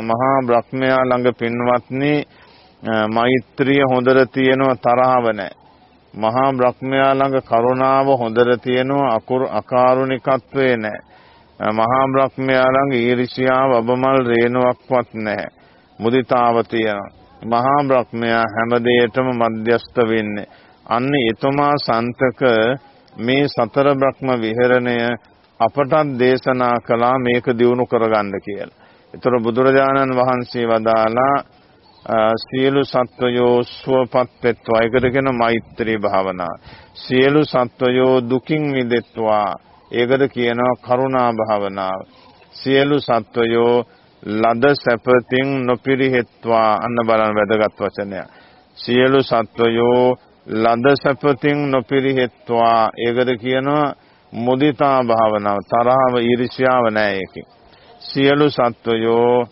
මහා බ්‍රහ්මයා ළඟ පින්වත්නි මෛත්‍රිය හොඳට තියෙනවා තරහව නැහැ. මහා බ්‍රහ්මයා ළඟ කරුණාව හොඳට තියෙනවා අකාරුණිකත්වේ නැහැ. මහා බ්‍රහ්මයා ළඟ ඊර්ෂ්‍යාව අබමල් රේණුවක්වත් නැහැ. මුදිතාව තියෙනවා. මහා බ්‍රහ්මයා හැම දෙයකටම මධ්‍යස්ත වෙන්නේ. අන්න එතුමා සන්තක මේ සතර බ්‍රහ්ම විහරණය අපටත් දේශනා කළා මේක දිනු කරගන්න කියලා. ඒතර බුදුරජාණන් වහන්සේ වදාලා සියලු සත්වයෝ සුවපත් වෙත්වා. ඒකට කියන මෛත්‍රී භාවනා. සියලු සත්වයෝ දුකින් මිදෙත්වා. ඒකට කියනවා කරුණා භාවනාව. සියලු සත්වයෝ ලද සැපතින් නොපිරිහෙත්වා අන්න බලන්න වැදගත් වචනය. සියලු සත්වයෝ ලද සැපතින් නොපිරිහෙත්වා ඒකට කියනවා මුදිතා භාවනාව තරහව ඊර්ෂ්‍යාව නැහැ ඒකේ. සියලු සත්වයෝ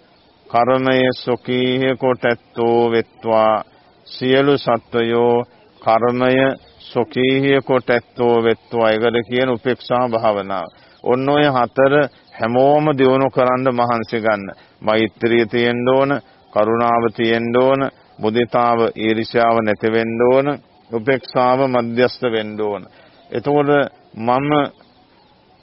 කර්මයේ සොකීහ කොට ඇත්තෝ වෙත්වා සියලු සත්වයෝ කර්මය සොකීහ කොට ඇත්තෝ වෙත්වා ඒකට කියන උපේක්ෂා භාවනාව. ඔන්න ඔය හතර හැමෝම දියුණු කරන්න මහන්සි ගන්න. මෛත්‍රිය තියෙන්න ඕන, කරුණාව තියෙන්න ඕන, මුදිතාව ඊර්ෂ්‍යාව නැති වෙන්න ඕන, උපේක්ෂාව මධ්‍යස්ත වෙන්න ඕන. එතකොට මම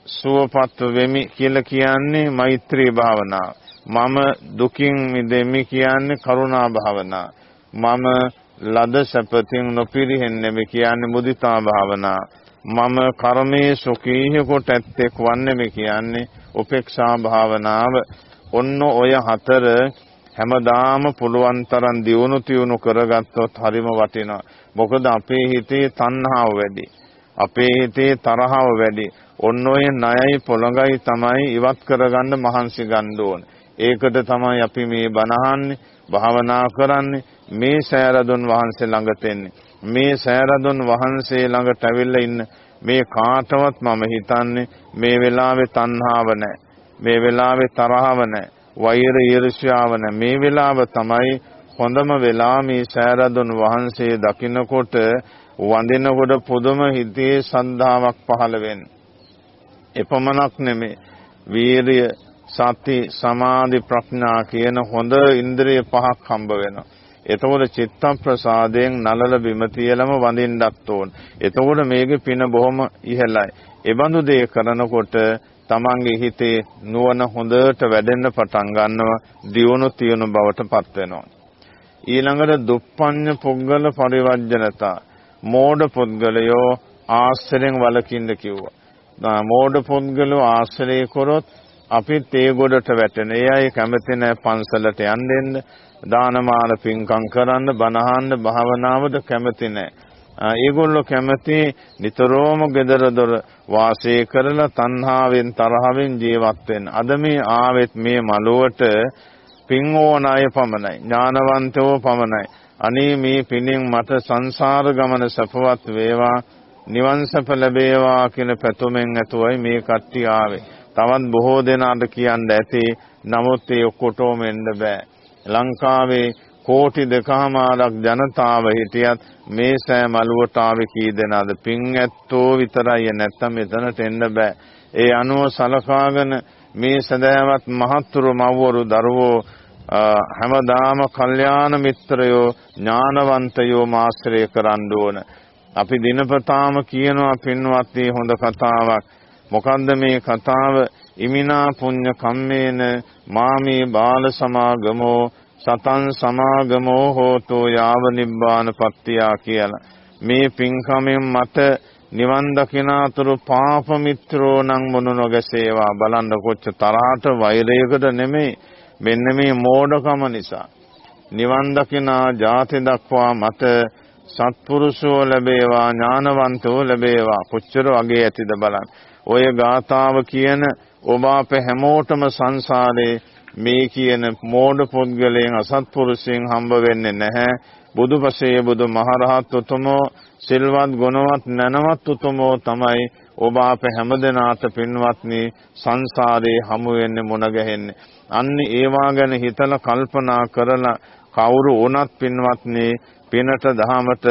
සුවපත් වෙමි කියලා කියන්නේ මෛත්‍රී භාවනාව. මම දුකින් මිදෙමි කියන්නේ කරුණා භාවනාව. මම ලද සැපතින් නොපිරිහෙන්නේ කියන්නේ මුදිතා භාවනාව. මම කර්මයේ සුඛීහ කොට ඇත්තෙක් වන්නේ කියන්නේ උපේක්ෂා භාවනාව ඔන්න ඔය හතර හැමදාම පුළුවන් තරම් දියුණු තියුණු කරගත්තොත් හරිම වටිනවා. මොකද අපේ හිතේ තණ්හාව වැඩි. අපේ හිතේ තරහව වැඩි. ඔන්න ඔය ණයයි පොළඟයි තමයි ඉවත් කරගන්න මහන්සි ගන්න ඕන. ඒකට තමයි අපි මේ බණහන්නේ, භාවනා කරන්නේ, මේ සෑරදුන් වහන්සේ ළඟට එන්නේ. මේ සෑරදුන් වහන්සේ ළඟට ඇවිල්ලා ඉන්න මේ කාටවත් මම හිතන්නේ මේ වෙලාවේ තණ්හාව නැහැ. මේ වෙලාවේ තරහව නැහැ. වෛර ඊර්ෂ්‍යාව නැහැ. මේ වෙලාව තමයි හොඳම වෙලා මේ සෑරදුන් වහන්සේ දකින්නකොට වඳිනකොට පුදුම හිතේ සන්දාවක් පහළ වෙන්නේ. එපමණක් නෙමේ වීරිය සති සමාධි ප්‍රඥා කියන හොඳ ඉන්ද්‍රිය පහක් හම්බ වෙනවා. එතකොට චිත්ත ප්‍රසාදයෙන් නලල බිම තියලම වඳින්නත් ඕන. එතකොට මේකේ පින බොහොම ඉහළයි. ඒ බඳු දේ කරනකොට තමන්ගේ හිතේ නුවණ හොඳට වැඩෙන්න පටන් ගන්නවා. දියුණු තියුණු බවට පත් වෙනවා. ඊළඟට දුප්පඤ්ඤ පුද්ගල පරිවර්ජනතා මෝඩ පුද්ගලයෝ ආශ්‍රයෙන් වලකින්න කිව්වා. මෝඩ පුද්ගලෝ ආශ්‍රය කරොත් අපිත් ඒ ගොඩට වැටෙන. ඒ අය කැමති නැහැ පන්සලට යන්න දෙන්න, දානමාන පින්කම් කරන්න, බණහන්න, භාවනාවට කැමති නැහැ. ඒගොල්ලෝ කැමති නිතරම gedara dor වාසය කරලා තණ්හාවෙන් තරහවෙන් ජීවත් වෙන්න. අද මේ ආවෙත් මේ මළුවට පින් ඕන අය පමණයි. ඥානවන්තයෝ පමණයි. අනේ මේ පිනෙන් මට සංසාර ගමන සපවත් වේවා නිවන් සප ලැබේවා කියන පැතුමෙන් ඇතුවයි මේ කට්ටිය ආවේ. තවත් බොහෝ දෙනාට කියන්න ඇති. නමුත් ඒ ඔක්කොටම එන්න බෑ. ලංකාවේ කෝටි දෙකමාරක් ජනතාව හිටියත් මේ සෑ මළුවට ආවේ කී දෙනාද? පින් ඇත්තෝ විතරයි නැත්තම් මෙතනට එන්න බෑ. ඒ අනුව සලකාගෙන මේ සදෑවත් මහත්තුරු මව්වරු දරුවෝ හැමදාම කල්යාණ මිත්‍රයෝ ඥානවන්තයෝ මාශ්‍රය කරන්න ඕන. අපි දිනපතාම කියනවා පින්වත්නි හොඳ කතාවක්. මොකන්ද මේ කතාව? ඉමිනා පුඤ්ඤ කම්මේන මාමේ බාල සමාගමෝ සතන් සමාගමෝ හෝතෝ යාව නිබ්බාන පත්‍තියා කියලා. මේ පින්කමෙන් මට නිවන් දකිනාතුරු පාප මිත්‍රෝ නම් මොනු නොගැසේවා. බලන්න කොච්ච තරහට වෛරයකට නෙමෙයි මෙන්න මේ මෝඩකම නිසා. නිවන් දකිනා ජාති දක්වා මට සත්පුරුෂෝ ලැබේවා ඥානවන්තෝ ලැබේවා. කොච්චර වගේ ඇතිද බලන්න. ඔය ගාතාව කියන ඔබ අප හැමෝටම සංසාරේ මේ කියන මෝඩ පුද්ගලයන් අසත්පුරුෂයන් හම්බ වෙන්නේ නැහැ. බුදුපසේ බුදු මහරහත් උතුමෝ සිල්වත් ගුණවත් නැනවත් උතුමෝ තමයි ඔබ අප හැමදෙනාට පින්වත්නි සංසාරේ හමු වෙන්නේ මුණ ගැහෙන්නේ. අන්න ඒවා ගැන හිතලා කල්පනා කරලා කවුරු වුණත් පින්වත්නි පිනට දහමට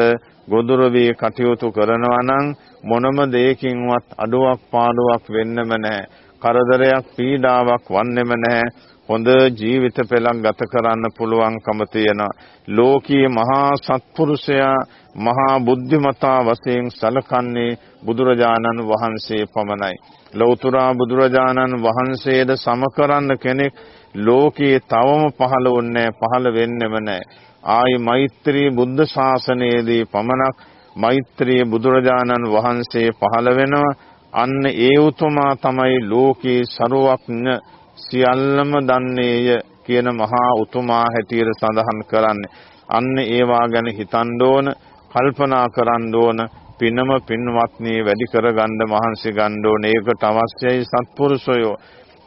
ගොදුරු වී කටයුතු කරනවා නම් මොනම දෙයකින්වත් අඩුවක් පාඩුවක් වෙන්නෙම නැහැ. කරදරයක් පීඩාවක් වන්නෙම නැහැ. හොඳ ජීවිත පෙළක් ගත කරන්න පුළුවන්කම තියෙනවා. ලෝකීය මහා සත්පුරුෂයා මහා බුද්ධිමතා වශයෙන් සලකන්නේ බුදුරජාණන් වහන්සේ පමණයි. ලෞතර බුදුරජාණන් වහන්සේද සම කරන්න කෙනෙක් ලෝකයේ තවම පහළ වුණේ පහළ වෙන්නෙම නැහැ. ආයි මෛත්‍රී බුද්ධ ශාසනයේදී පමණක් මෛත්‍රී බුදුරජාණන් වහන්සේ පහළ වෙනවා. අන්න ඒ උතුමා තමයි ලෝකේ ਸਰවඥ සියල්ලම දන්නේය කියන මහා උතුමා හැටියට සඳහන් කරන්නේ. අන්න ඒවා ගැන හිතන්න ඕන, කල්පනා කරන්න ඕන, පිනම පින්වත්නි වැඩි කරගන්න මහන්සි ගන්න ඕන. ඒකට අවශ්‍යයි සත්පුරුෂයෝ.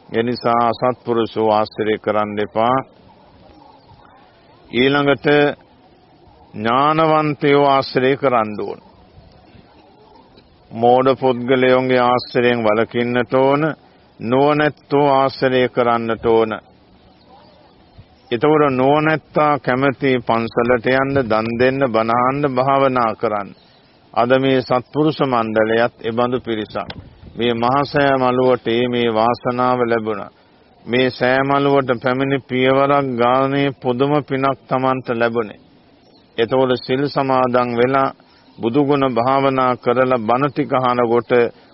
එනිසා සත්පුරුෂෝ ආශ්‍රය කරන්න එපා. ඊළඟට ඥානවන්තයෝ ආශ්‍රය කරන්න ඕන. මෝඩ පුද්ගලයන්ගේ ආශ්‍රයෙන් වළකින්නට ඕන. නුවණැත්තෝ ආශ්‍රය කරන්නට ඕන. එතකොට නුවණැත්තා කැමති පන්සලට යන්න, දන් දෙන්න, බණ අහන්න, භාවනා කරන්න. අද මේ සත්පුරුෂ මණ්ඩලයත් එබඳු පිරිසක්. මේ මහසෑ මළුවට මේ වාසනාව ලැබුණා. මේ සෑ මළුවට පැමිණි පියවරක් ගානේ පුදුම පිනක් Tamanට ලැබුණේ. එතකොට සිල් සමාදන් වෙලා බුදුගුණ භාවනා කරලා බණ ටික අහනකොට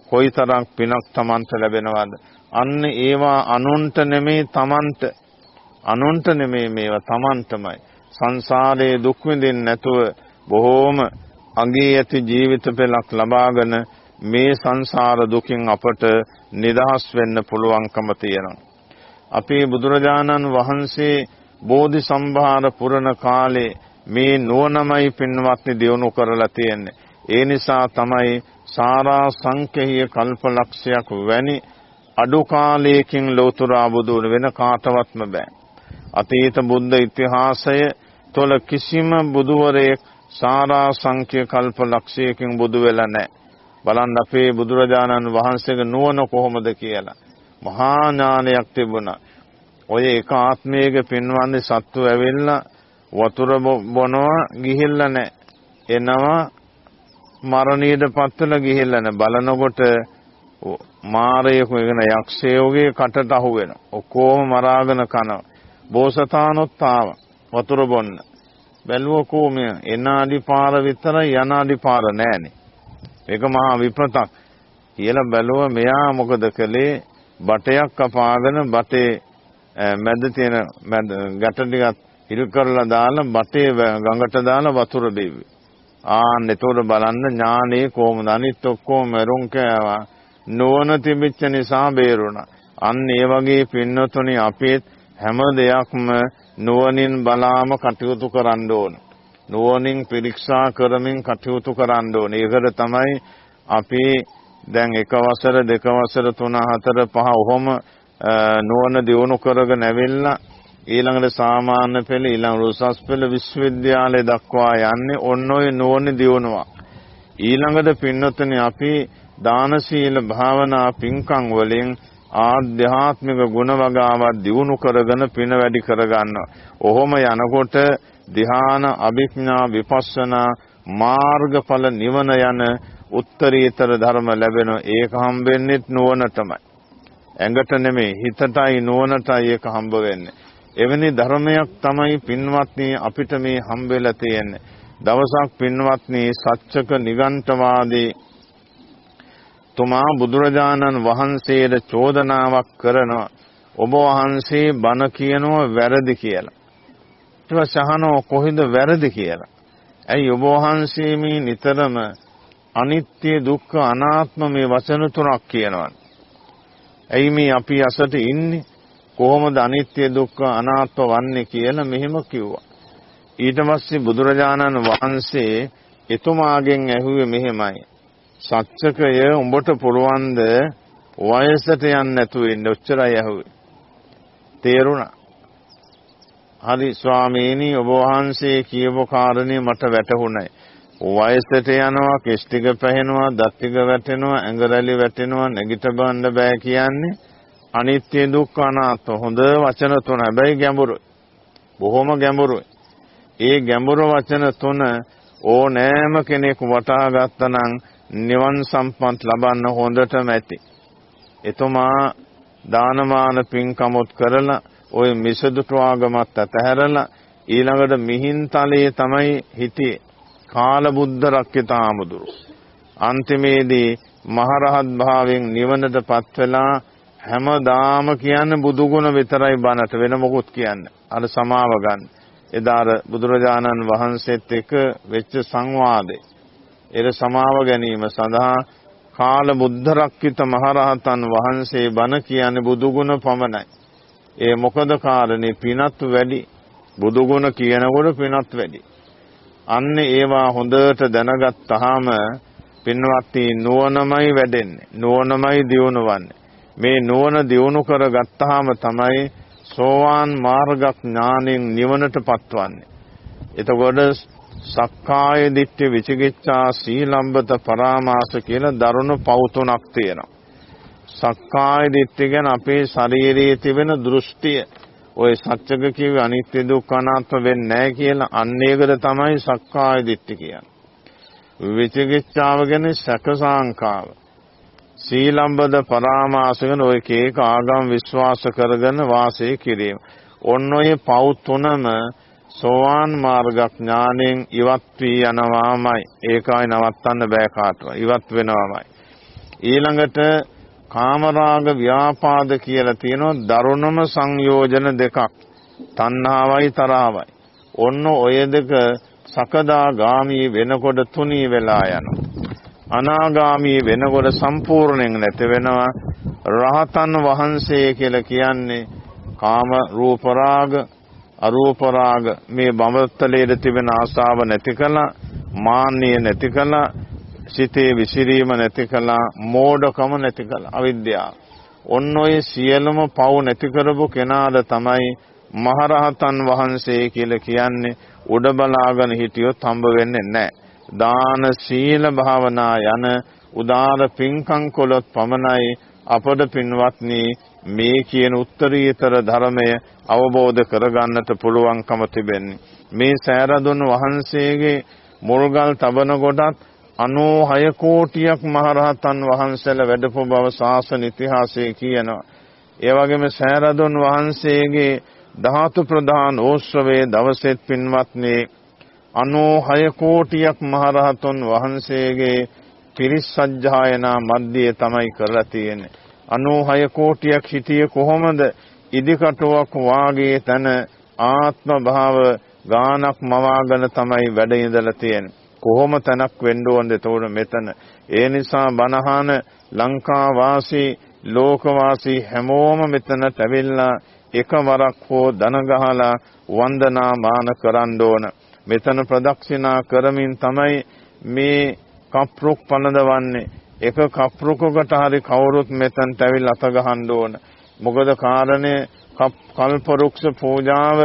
කොයිතරම් පිනක් Tamanට ලැබෙනවද? අන්න ඒවා අනුන්ට නෙමේ Tamanට අනුන්ට නෙමේ මේවා Tamanටමයි. සංසාරයේ දුක් විඳින්න නැතුව බොහෝම අගේ ඇති ජීවිත පෙළක් ලබාගෙන මේ සංසාර දුකින් අපට නිදහස් වෙන්න පුළුවන්කම තියෙනවා. අපේ බුදුරජාණන් වහන්සේ බෝධි සම්භාර පුරණ කාලේ මේ නුවණමයි පින්වත්නි දියුණු කරලා තියෙන්නේ. ඒ නිසා තමයි සාරා සංකේය කල්පලක්ෂයක් වැනි අඩු කාලයකින් ලෝතුරා බුදුන් වෙන කාටවත්ම බෑ. අතීත බුද්ධ ඉතිහාසය තුළ කිසිම බුදුවරයෙක් සාරා සංඛ්‍ය කල්ප ලක්ෂයකින් බුදු වෙලා නැහැ. බලන්න අපේ බුදුරජාණන් වහන්සේගේ නුවණ කොහොමද කියලා. මහා ඥානයක් තිබුණා. ඔය එක ආත්මයක පින්වන්දි සත්තු ඇවිල්ලා වතුර බොනවා ගිහිල්ලා නැහැ. එනවා මරණීයට පත්වලා ගිහිල්ලා නැහැ. බලනකොට මාරයෙකු එගෙන යක්ෂයෝගේ කටට අහු වෙනවා. ඔක්කොම මරාගෙන කනවා. බෝසතාණොත් ආවා වතුර බොන්න. බැලුව කොහොමද? එනාඩි පාර විතරයි යනාඩි පාර නෑනේ. ඒක මහා විපතක්. කියලා බැලුව මෙයා මොකද කළේ? බටයක් කපාගෙන බටේ මැද තියෙන මැද ගැට ටිකක් හිල් කරලා දාලා බටේ ගඟට දාලා වතුර බෙව්වේ. ආන්න එතකොට බලන්න ඥානේ කොහොමද අනිත් ඔක්කොම මරුන් කෑවා. නුවණ තිබිච්ච නිසා බේරුණා. අන්න ඒ වගේ පින්නතුනි අපේත් හැම දෙයක්ම නුවණින් බලාම කටයුතු කරන්න ඕන. නුවණින් පරීක්ෂා කරමින් කටයුතු කරන්න ඕන. ඒකට තමයි අපි දැන් එක වසර දෙක වසර තුන හතර පහ ඔහොම නුවණ දියුණු කරගෙන ඇවිල්ලා ඊළඟට සාමාන්‍ය පෙළ ඊළඟ උසස් පෙළ විශ්වවිද්‍යාලය දක්වා යන්නේ ඔන්න ඔය නුවණ දියුණුවක්. ඊළඟට පින්නතුනි අපි දාන සීල භාවනා පින්කම් වලින් ආධ්‍යාත්මික ගුණ වගාවක් දියුණු කරගෙන පින වැඩි කරගන්නවා. ඔහොම යනකොට ධ්‍යාන, අභිඥා, විපස්සනා මාර්ගඵල නිවන යන උත්තරීතර ධර්ම ලැබෙන ඒක හම්බෙන්නේ නුවණටමයි. ඇඟට නෙමෙයි හිතටයි නුවණටයි ඒක හම්බ වෙන්නේ. එවැනි ධර්මයක් තමයි පින්වත්නි අපිට මේ හම්බෙලා තියෙන්නේ. දවසක් පින්වත්නි සත්‍යක නිගණ්ඨවාදී තුමා බුදුරජාණන් වහන්සේට චෝදනාවක් කරනවා ඔබ වහන්සේ බණ කියනවා වැරදි කියලා. ඊට පස්සේ අහනවා කොහෙද වැරදි කියලා. ඇයි ඔබ වහන්සේ මේ නිතරම අනිත්‍ය දුක්ඛ අනාත්ම මේ වචන තුනක් කියනවා. ඇයි මේ අපි අසට ඉන්නේ? කොහොමද අනිත්‍ය දුක්ඛ අනාත්ම වන්නේ කියලා මෙහෙම කිව්වා. ඊට පස්සේ බුදුරජාණන් වහන්සේ එතුමාගෙන් ඇහුවේ මෙහෙමයි. සත්‍යකය උඹට පුළුවන්ද වයසට යන්න නැතුව ඉන්න ඔච්චරයි ඇහුවේ. තේරුණා. හරි ස්වාමීනි ඔබ වහන්සේ කියපු කාරණේ මට වැටහුණයි. වයසට යනවා, කෙස් ටික පැහෙනවා, දත් ටික වැටෙනවා, ඇඟ රැලි වැටෙනවා, නැගිට බන්න බෑ කියන්නේ අනිත්‍ය දුක්ඛ අනාත්ම හොඳ වචන තුන. හැබැයි ගැඹුරුයි. බොහොම ගැඹුරුයි. ඒ ගැඹුරු වචන තුන ඕනෑම කෙනෙක් වටහා ගත්තා නම් නිවන් සම්පත් ලබන්න හොඳටම ඇති. එතුමා දානමාන පින්කමොත් කරලා ওই මිසදුට ආගමත් අතහැරලා ඊළඟට මිහින්තලයේ තමයි හිටියේ කාල බුද්ධ රක්කිතාමුදුරු. අන්තිමේදී මහරහත් භාවයෙන් නිවනටපත් වෙලා හැමදාම කියන්නේ බුදු ගුණ විතරයි බණට වෙන මොකුත් කියන්නේ. අර සමාව ගන්න. එදා බුදුරජාණන් වහන්සේත් එක්ක වෙච්ච සංවාදේ එර සමාව ගැනීම සඳහා කාල බුද්ධ රක්කිත මහරහතන් වහන්සේ බණ කියන්නේ බුදුගුණ පමණයි. ඒ මොකද කාරණේ පිනත් වැඩි. බුදුගුණ කියනකොට පිනත් වැඩි. අන්න ඒවා හොඳට දැනගත්තාම පින්වත්නි නුවණමයි වැඩෙන්නේ. නුවණමයි දියුණුවන්නේ. මේ නුවණ දියුණු කරගත්තාම තමයි සෝවාන් මාර්ග ඥානෙන් නිවනට පත්වන්නේ. එතකොට සක්කාය දිට්ඨි විචිකිච්ඡා සීලම්බත පරාමාස කියලා දරුණු පව් තුනක් තියෙනවා. සක්කාය දිට්ඨි ගැන අපේ ශරීරයේ තිබෙන දෘෂ්ටිය ඔය සත්‍යක කියවේ අනිත්‍ය දුක්ඛ අනාත්ම වෙන්නේ නැහැ කියලා අන්න ඒකට තමයි සක්කාය දිට්ඨි කියන්නේ. විචිකිච්ඡාව ගැන සැකසාංකාව. සීලම්බද පරාමාස ගැන ඔය කේක ආගම් විශ්වාස කරගෙන වාසය කිරීම. ඔන්න ඔය පව් තුනම සෝවාන් මාර්ගඥාණයෙන් ඉවත් වී යනවාමයි. ඒකයි නවත්තන්න බෑ කාටවත්. ඉවත් වෙනවාමයි. ඊළඟට කාමරාග ව්‍යාපාද කියලා තියෙනවා දරුණම සංයෝජන දෙකක්. තණ්හාවයි තරහවයි. ඔන්න ඔය දෙක සකදාගාමී වෙනකොට තුනී වෙලා යනවා. අනාගාමී වෙනකොට සම්පූර්ණයෙන් නැති වෙනවා. රහතන් වහන්සේ කියලා කියන්නේ කාම රූප රාග අරූප රාග. මේ බඹතලයේ තිබෙන ආසාව නැති කළා මාන්නය නැති කළා සිතේ විසිරීම නැති කළා මෝඩකම නැති කළා. අවිද්‍යාව. ඔන්න ඔය සියලුම පව් නැති කරපු කෙනාද තමයි මහරහතන් වහන්සේ කියලා කියන්නේ උඩ බලාගෙන හිටියොත් හම්බ වෙන්නේ නැහැ. දාන සීල භාවනා යන උදාර පින්කම් කළොත් පමණයි අපද පින්වත්නි මේ කියන උත්තරීතර ධර්මය අවබෝධ කරගන්නට පුළුවන්කම තිබෙන්නේ. මේ සෑරදුන් වහන්සේගේ මුල්ගල් තබන කොටත් 96 කෝටියක් මහරහතන් වහන්සේලා වැඩපු බව ශාසන ඉතිහාසයේ කියනවා. ඒ වගේම සෑරදුන් වහන්සේගේ ධාතු ප්‍රධාන ඕශ්‍රවයේ දවසෙත් පින්වත්නි 96 කෝටියක් මහරහතන් වහන්සේගේ පිරිස් සජ්ජායනා මැදියේ තමයි කරලා තියෙන්නේ. 96 කෝටියක් හිටියේ කොහොමද? ඉදිකටුවක් වාගේ තන ආත්ම භාව ගානක් මවාගෙන තමයි වැඩ ඉඳලා තියෙන්නේ. කොහොම තැනක් වෙන්න ඕනද එතකොට මෙතන? ඒ නිසා බණහන ලංකා වාසී ලෝක වාසී හැමෝම මෙතනට ඇවිල්ලා එකවරක් හෝ දන ගහලා වන්දනා මාන කරන්න ඕන. මෙතන ප්‍රදක්ෂිනා කරමින් තමයි මේ කප්රුක් පනදවන්නේ. එක කප්රුකකට හරි කවුරුත් මෙතනට ඇවිල්ලා අත ගහන්න ඕන. මොකද කාරණේ කල්පරුක්ෂ පූජාව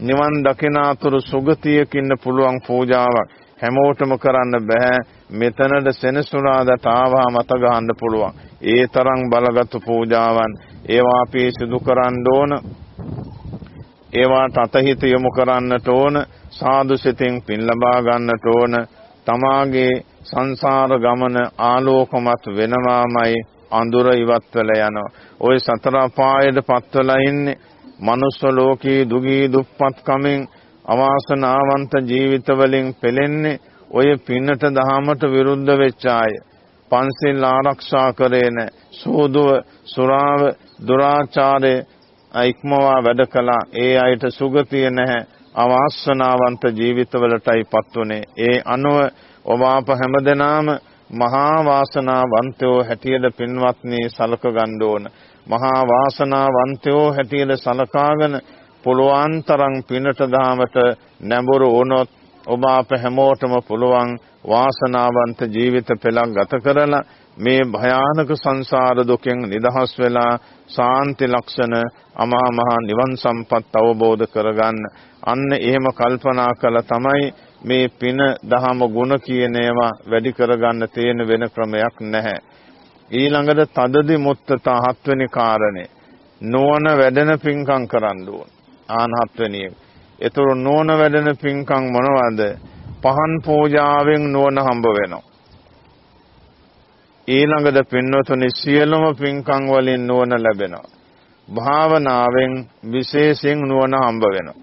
නිවන් දකිනාතුරු සුගතියකින්න පුළුවන් පූජාවක්. හැමෝටම කරන්න බෑ මෙතනට සෙනසුරාදට ආවා මත ගහන්න පුළුවන් ඒ තරම් බලගත් පූජාවන් ඒවා අපි සිදු කරන්න ඕන ඒවාට අතහිත යොමු කරන්නට ඕන සාදු සිතින් පින් ලබා ගන්නට ඕන තමාගේ සංසාර ගමන ආලෝකමත් වෙනවාමයි අඳුර ඉවත් වෙලා යනවා ওই සතර පායද පත්වලා ඉන්නේ මනුස්ස ලෝකී දුගී දුප්පත් කමින් අවාසනාවන්ත ජීවිත වලින් පෙලෙන්නේ ඔය පින්නට දහමට විරුද්ධ වෙච්ච අය. පන්සිල් ආරක්ෂා කරේ නැ. සෝදුව, සුරාව, දුරාචාරය ඉක්මවා වැඩ කළා. ඒ අයට සුගතිය නැහැ. අවාසනාවන්ත ජීවිතවලටයි පත්ුනේ. ඒ අනුව ඔබ අප හැමදෙනාම මහා වාසනාවන්තයෝ හැටියට පින්වත්නි සලක ගන්න ඕන. මහා වාසනාවන්තයෝ හැටියට සලකාගෙන පුළුවන් තරම් පිනට දාමට නැඹුරු වුණොත් ඔබ අප හැමෝටම පුළුවන් වාසනාවන්ත ජීවිත පෙළක් ගත කරලා මේ භයානක සංසාර දුකෙන් නිදහස් වෙලා සාන්ති ලක්ෂණ අමා මහ නිවන් සම්පත් අවබෝධ කරගන්න අන්න එහෙම කල්පනා කළ තමයි මේ පින දහම ගුණ කියන ඒවා වැඩි කරගන්න තියෙන වෙන ක්‍රමයක් නැහැ ඊළඟට තදදි මුත්තත හත්වෙනි කාරණේ නුවණ වැඩෙන පින්කම් කරන්න ඕන ආන හත්වෙනි එක. ඒතර නෝන වැඩෙන පින්කම් මොනවද? පහන් පූජාවෙන් නෝන හම්බ වෙනවා. ඊළඟට පින්වතුනි සියලුම පින්කම් වලින් නෝන ලැබෙනවා. භාවනාවෙන් විශේෂයෙන් නුවණ හම්බ වෙනවා.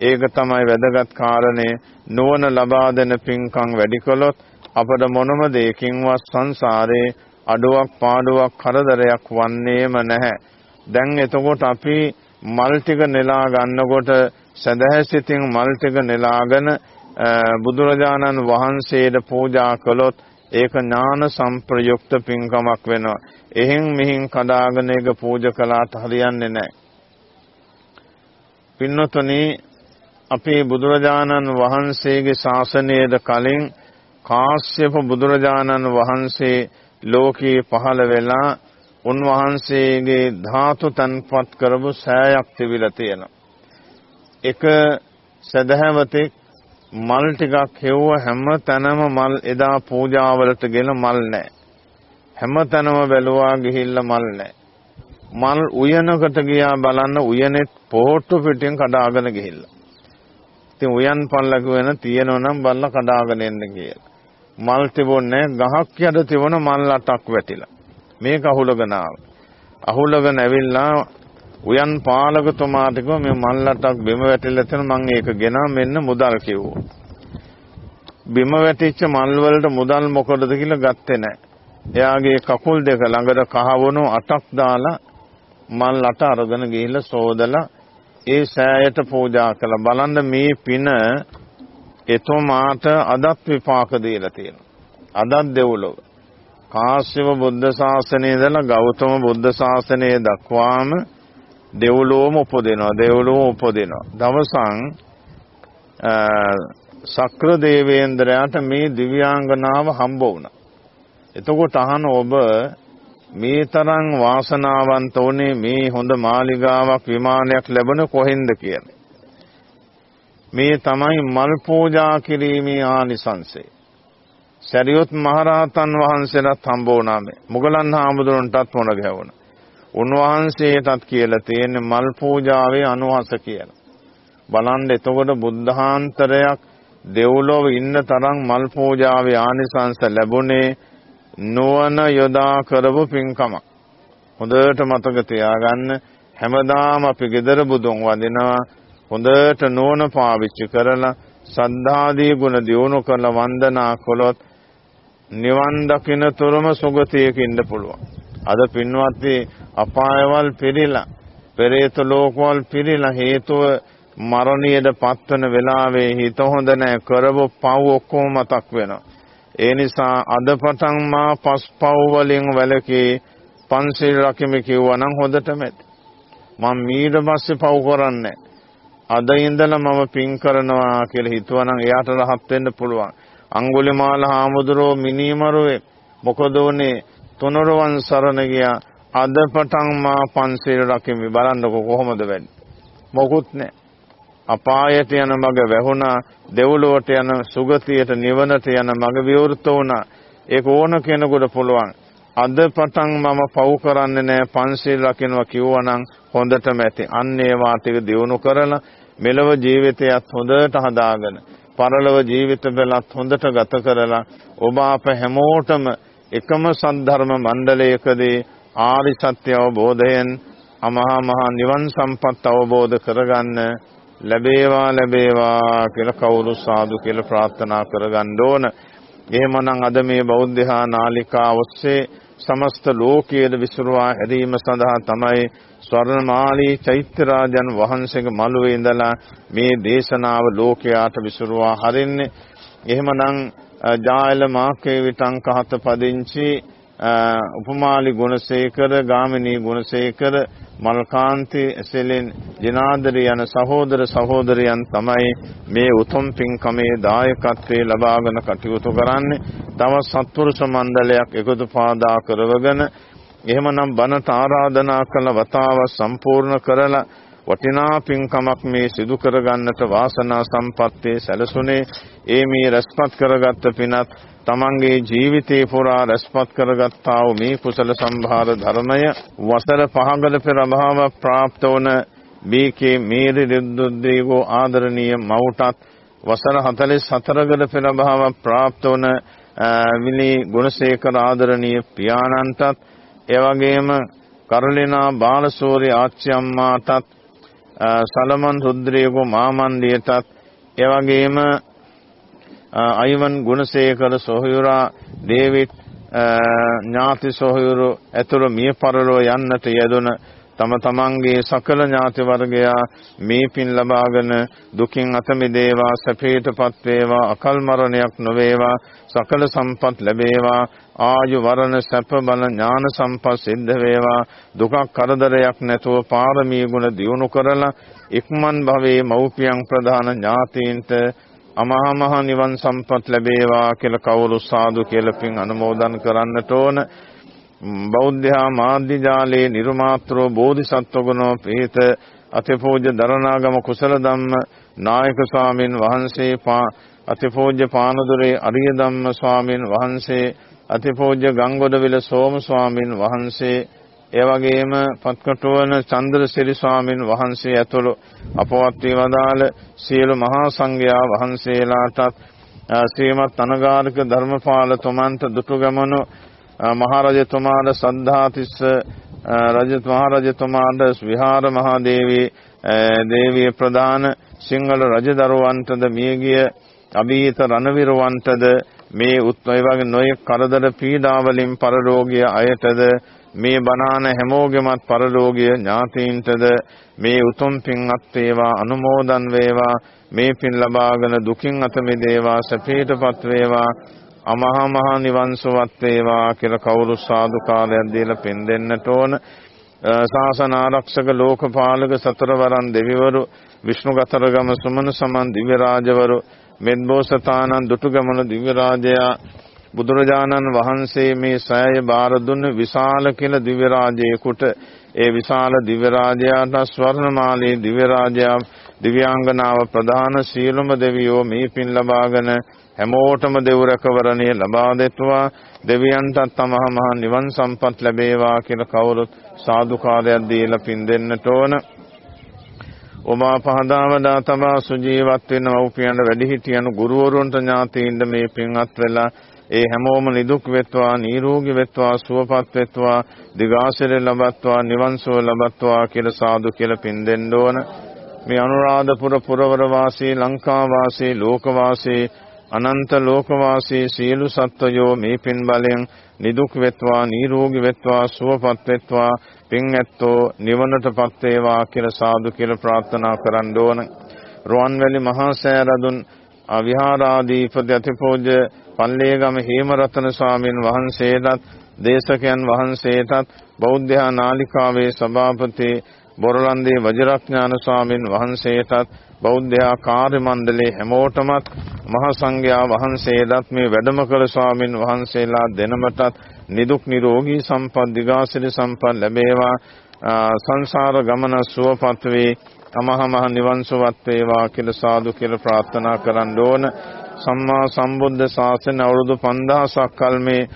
ඒක තමයි වැදගත් කාරණේ නුවණ ලබා දෙන පින්කම් වැඩි කළොත් අපට මොනම දෙයකින්වත් සංසාරේ අඩුවක් පාඩුවක් කරදරයක් වන්නේම නැහැ. දැන් එතකොට අපි මල් ටික නෙලා ගන්නකොට සදහැසිතින් මල් ටික නෙලාගෙන බුදුරජාණන් වහන්සේට පූජා කළොත් ඒක ඥාන සම්ප්‍රයුක්ත පින්කමක් වෙනවා. එහෙන් මෙහින් කඩාගෙන ඒක පූජා කළාට හරියන්නේ නැහැ. පින්නතුනි අපේ බුදුරජාණන් වහන්සේගේ ශාසනයේද කලින් කාශ්‍යප බුදුරජාණන් වහන්සේ ලෝකේ පහළ වෙලා උන්වහන්සේගේ ධාතු තන්පත් කරපු සෑයක් තිබිලා තියෙනවා. එක සදහැවතෙක් මල් ටිකක් හෙව්ව හැම තැනම මල් එදා පූජාවලට ගෙන මල් නැහැ. හැම තැනම බැලුවා ගිහිල්ලා මල් නැහැ. මල් උයනකට ගියා බලන්න උයනේ පොහොට්ටු පිටින් කඩාගෙන ගිහිල්ලා. ඉතින් උයන් පල්ලක වෙන තියෙනවනම් බල්ලා කඩාගෙන එන්න කියලා. මල් තිබුණේ ගහක් යට තිබුණ මල් අටක් වැටිලා. මේක අහුලගෙන ආව. අහුලගෙන ඇවිල්ලා උයන් පාලකතුමාට කිව්වා මේ මල්ලටක් බිම වැටිලා තියෙන මම ඒක ගෙනා මෙන්න මුදල් කිව්වා. බිම වැටිච්ච මල් වලට මුදල් මොකටද කියලා ගත්තේ නැහැ. එයාගේ කකුල් දෙක ළඟට කහවණු අටක් දාලා මල් අට අරගෙන ගිහිල්ලා සෝදලා ඒ සෑයට පූජා කළා. බලන්න මේ පින එතුමාට අදත් විපාක දීලා තියෙනවා. අදත් දෙව්ලොව. කාශ්‍යප බුද්ධ ශාසනයේ ඉඳලා ගෞතම බුද්ධ ශාසනය දක්වාම දෙව්ලොවම උපදිනවා දෙව්ලොවම උපදිනවා දවසන් සක්‍ර දේවේන්ද්‍රයාට මේ දිව්‍යාංගනාව හම්බ වුණා එතකොට අහන ඔබ මේ තරම් වාසනාවන්ත උනේ මේ හොඳ මාලිගාවක් විමානයක් ලැබෙන කොහෙන්ද කියලා. මේ තමයි මල් පූජා කිරීමේ ආනිසංසය. සරියොත් මහරහතන් වහන්සේලාත් හම්බ වුණා මේ. මුගලන් හාමුදුරන්ටත් මොන ගැහුණා. උන්වහන්සේටත් කියලා තියෙන්නේ මල් පූජාවේ අනුහස කියලා. බලන්න එතකොට බුද්ධාන්තරයක් දෙව්ලොව ඉන්න තරම් මල් පූජාවේ ආනිසංස ලැබුණේ නුවණ යොදා කරපු පින්කම. හොඳට මතක තියාගන්න හැමදාම අපි gedara බුදුන් වදිනවා හොඳට නුවණ පාවිච්චි කරලා සද්ධාදී ගුණ දියුණු කරලා වන්දනා කළොත් නිවන් දකින්න තුරම සුගතියක ඉන්න පුළුවන්. අද පින්වත්නි අපායවල් පිරීලා පෙරේත ලෝකවල් පිරීලා හේතුව මරණයට පත්වන වෙලාවේ හිත හොඳ නැහැ කරපු පව් ඔක්කොම මතක් වෙනවා. ඒ නිසා අද පටන් මා පස්පව් වලින් වැළකී පන්සිල් රකිමි කිව්වනම් හොඳටම ඇති. මම ඊට පස්සේ පව් කරන්නේ අද ඉඳලා මම පින් කරනවා කියලා හිතුවනම් එයාට රහත් වෙන්න පුළුවන්. අඟුලිමාල හාමුදුරුවෝ මිනිමරුවේ මොකද උනේ තුනරුවන් සරණ ගියා. අද පටන් මා පන්සිල් රකිමි. බලන්නකො කොහොමද වෙන්නේ. මොකුත් නැහැ. අපායට යන මඟ වැහුණා. දෙව්ලොවට යන සුගතියට නිවනට යන මඟ විවෘත වුණා. ඒක ඕන කෙනෙකුට පුළුවන්. අද පටන් මම පව් කරන්නේ නැහැ. පන්සිල් රකින්නවා කිව්වනම් හොඳටම ඇති. අන්න ඒවා ටික දියුණු කරලා මෙලව ජීවිතයත් හොඳට හදාගෙන පරලොව ජීවිත බෙලත් හොඳට ගත කරලා ඔබ අප හැමෝටම එකම සද්ධර්ම මණ්ඩලයකදී ආරි සත්‍ය අවබෝධයෙන් අමහා මහා නිවන් සම්පත් අවබෝධ කරගන්න ලැබේවා ලැබේවා කියලා කවුරු සාදු කියලා ප්‍රාර්ථනා කරගන්න ඕන. එහෙමනම් අද මේ බෞද්ධහා නාලිකා ඔස්සේ සමස්ත ලෝකයේ විසුරුවා හැරීම සඳහා තමයි ස්වර්ණමාලී චෛත්‍යරාජන් වහන්සේගේ මළුවේ ඉඳලා මේ දේශනාව ලෝකයාට විසුරුවා හරින්නේ. එහෙමනම් ජායල මාකේ විතං කහත පදිංචි උපමාලි ගුණසේකර ගාමිණී ගුණසේකර මල්කාන්ති එසෙලෙන් ජනාදරි යන සහෝදර සහෝදරයන් තමයි මේ උතුම් පින්කමේ දායකත්වයේ ලබාගෙන කටයුතු කරන්නේ. තව සත්පුරුෂ මණ්ඩලයක් එකතු පාදා කරවගෙන එහෙමනම් බණට ආරාධනා කළ වතාව සම්පූර්ණ කරලා වටිනා පින්කමක් මේ සිදු කරගන්නට වාසනා සම්පත්තේ සැලසුනේ. ඒ මේ රැස්පත් කරගත්ත පිනත් තමන්ගේ ජීවිතේ පුරා රැස්පත් කරගත්තා වූ මේ කුසල සම්භාර ධර්මය වසර පහකට පෙර අභාව ප්‍රාප්ත වන බීකේ මේරි රිද්දුද්දීගෝ ආදරණීය මවුටත් වසර 44කට පෙර අභාව ප්‍රාප්ත වන විලි ගුණසේකර ආදරණීය පියාණන්ටත් එවැගේම කරලිනා බාලසූරි ආච්චි අම්මාටත් සලමන් රුද්‍රේගෝ මාමන්ඩියටත් එවැගේම අයිවන් ගුණසේකර සොහයුරා ඩේවිඩ් ඥාති සොහයුරු ඇතුළු මිය පරලෝ යන්නට යෙදුන තම තමන්ගේ සකල ඥාති වර්ගයා මේ පින් ලබාගෙන දුකින් අත මිදේවා සැපේටපත් වේවා අකල් මරණයක් නොවේවා සකල සම්පත් ලැබේවා ආයු වරණ සැප බල ඥාන සම්පත් සිද්ධ වේවා. දුකක් කරදරයක් නැතුව පාරමී ගුණ දියුණු කරලා ඉක්මන් භවයේ මව්පියන් ප්‍රධාන ඥාතීන්ට අමහා මහ නිවන් සම්පත් ලැබේවා කියලා කවුරු සාදු කියලා පින් අනුමෝදන් කරන්නට ඕන. බෞද්ධයා මාධ්‍ය ජාලයේ නිර්මාත්‍රෝ බෝධිසත්ව ගුණෝ පිහිත අතිපූජ්‍ය දරණාගම කුසල ධම්ම නායක ස්වාමින් වහන්සේ අතිපූජ්‍ය පානදුරේ අරිය ධම්ම ස්වාමින් වහන්සේ අතිපූජ්‍ය ගංගොඩවිල සෝම ස්වාමින් වහන්සේ ඒ වගේම පත්කටුවන චන්ද්‍රසිරි ස්වාමින් වහන්සේ ඇතුළු අපවත් වේවදාල සියලු මහා සංඝයා වහන්සේලාටත් ශ්‍රීමත් අනගාරික ධර්මපාලතුමන්ට දුටුගැමුණු මහරජතුමාට සද්ධාතිස්ස රජ මහරජතුමාට විහාර මහා දේවී දේවිය ප්‍රදාන සිංහල රජදරුවන්ටද මියගිය අභීත රණවිරුවන්ටද මේ උත්වය වගේ නොයෙක් කරදර පීඩා වලින් පරලෝකීය අයටද මේ බණාන හැමෝගෙමත් පරලෝකීය ඥාතීන්ටද මේ උතුම් පින්වත් වේවා අනුමෝදන් වේවා මේ පින් ලබාගෙන දුකින් අත මිදේවා සැපයටපත් වේවා අමහා මහා නිවන් සුවත් වේවා කියලා කවුරු සාදුකාරයක් දීලා පින් දෙන්නට ඕන. ශාසන ආරක්ෂක ලෝකපාලක සතරවරන් දෙවිවරු විෂ්ණුගතරගම සුමන සමන් දිව්‍ය රාජවරු මෙද්බෝසතානන් දුටුගමන දිව්‍ය රාජයා බුදුරජාණන් වහන්සේ මේ සෑය බාර දුන්න විශාල කියලා දිව්‍ය රාජයෙකුට ඒ විශාල දිව්‍ය රාජයාට ස්වර්ණමාලී දිව්‍ය රාජයා දිව්‍යාංගනාව ප්‍රධාන සීලම දෙවියෝ මේ පින් ලබාගෙන හැමෝටම දෙව් රැකවරණය ලබා දෙත්වා දෙවියන්ටත් තමහ මහ නිවන් සම්පත් ලැබේවා කියලා කවුරුත් සාදුකාරයක් දීලා පින් දෙන්නට ඕන. ඔබා පහදාවදා තමා සුජීවත් වෙන මව්පියන්ට වැඩිහිටියන් ගුරුවරුන්ට ඥාතීන්ට මේ පින්වත් වෙලා ඒ හැමෝම නිදුක් වෙත්වා නිරෝගී වෙත්වා සුවපත් වෙත්වා දිගාසිර ලබත්වා නිවන් සුව ලබත්වා කියලා සාදු කියලා පින් දෙන්න ඕන. මේ අනුරාධපුර පුරවර වාසී ලංකා වාසී ලෝක වාසී අනන්ත ලෝකවාසී සියලු සත්වයෝ මේ පින් බලයෙන් නිදුක් වෙත්වා නිරෝගී වෙත්වා සුවපත් වෙත්වා පින් ඇත්තෝ නිවනටපත් වේවා කියලා සාදු කියලා ප්‍රාර්ථනා කරන්න ඕන. රුවන්වැලි මහා සෑ රදුන් අවිහාරාධිපති අතිපූජ්‍ය පල්ලේගම හේමරතන ස්වාමීන් වහන්සේටත් දේශකයන් වහන්සේටත් බෞද්ධ නාලිකාවේ සභාපති බොරලන්දේ වජිරඥාන ස්වාමීන් වහන්සේටත් බෞද්ධ කාර්ය මණ්ඩලයේ හැමෝටමත් මහ සංඝයා වහන්සේලාත් මේ වැඩම කළ ස්වාමින් වහන්සේලා දෙනමටත් නිදුක් නිරෝගී සම්පත් දිගාසිරි සම්පත් ලැබේවා. සංසාර ගමන සුවපත් වේ. අමහ මහ නිවන් සුවත් වේවා කියලා සාදු කියලා ප්‍රාර්ථනා කරන්න ඕන. සම්මා සම්බුද්ධ ශාසන අවුරුදු 5000ක් කල් මේ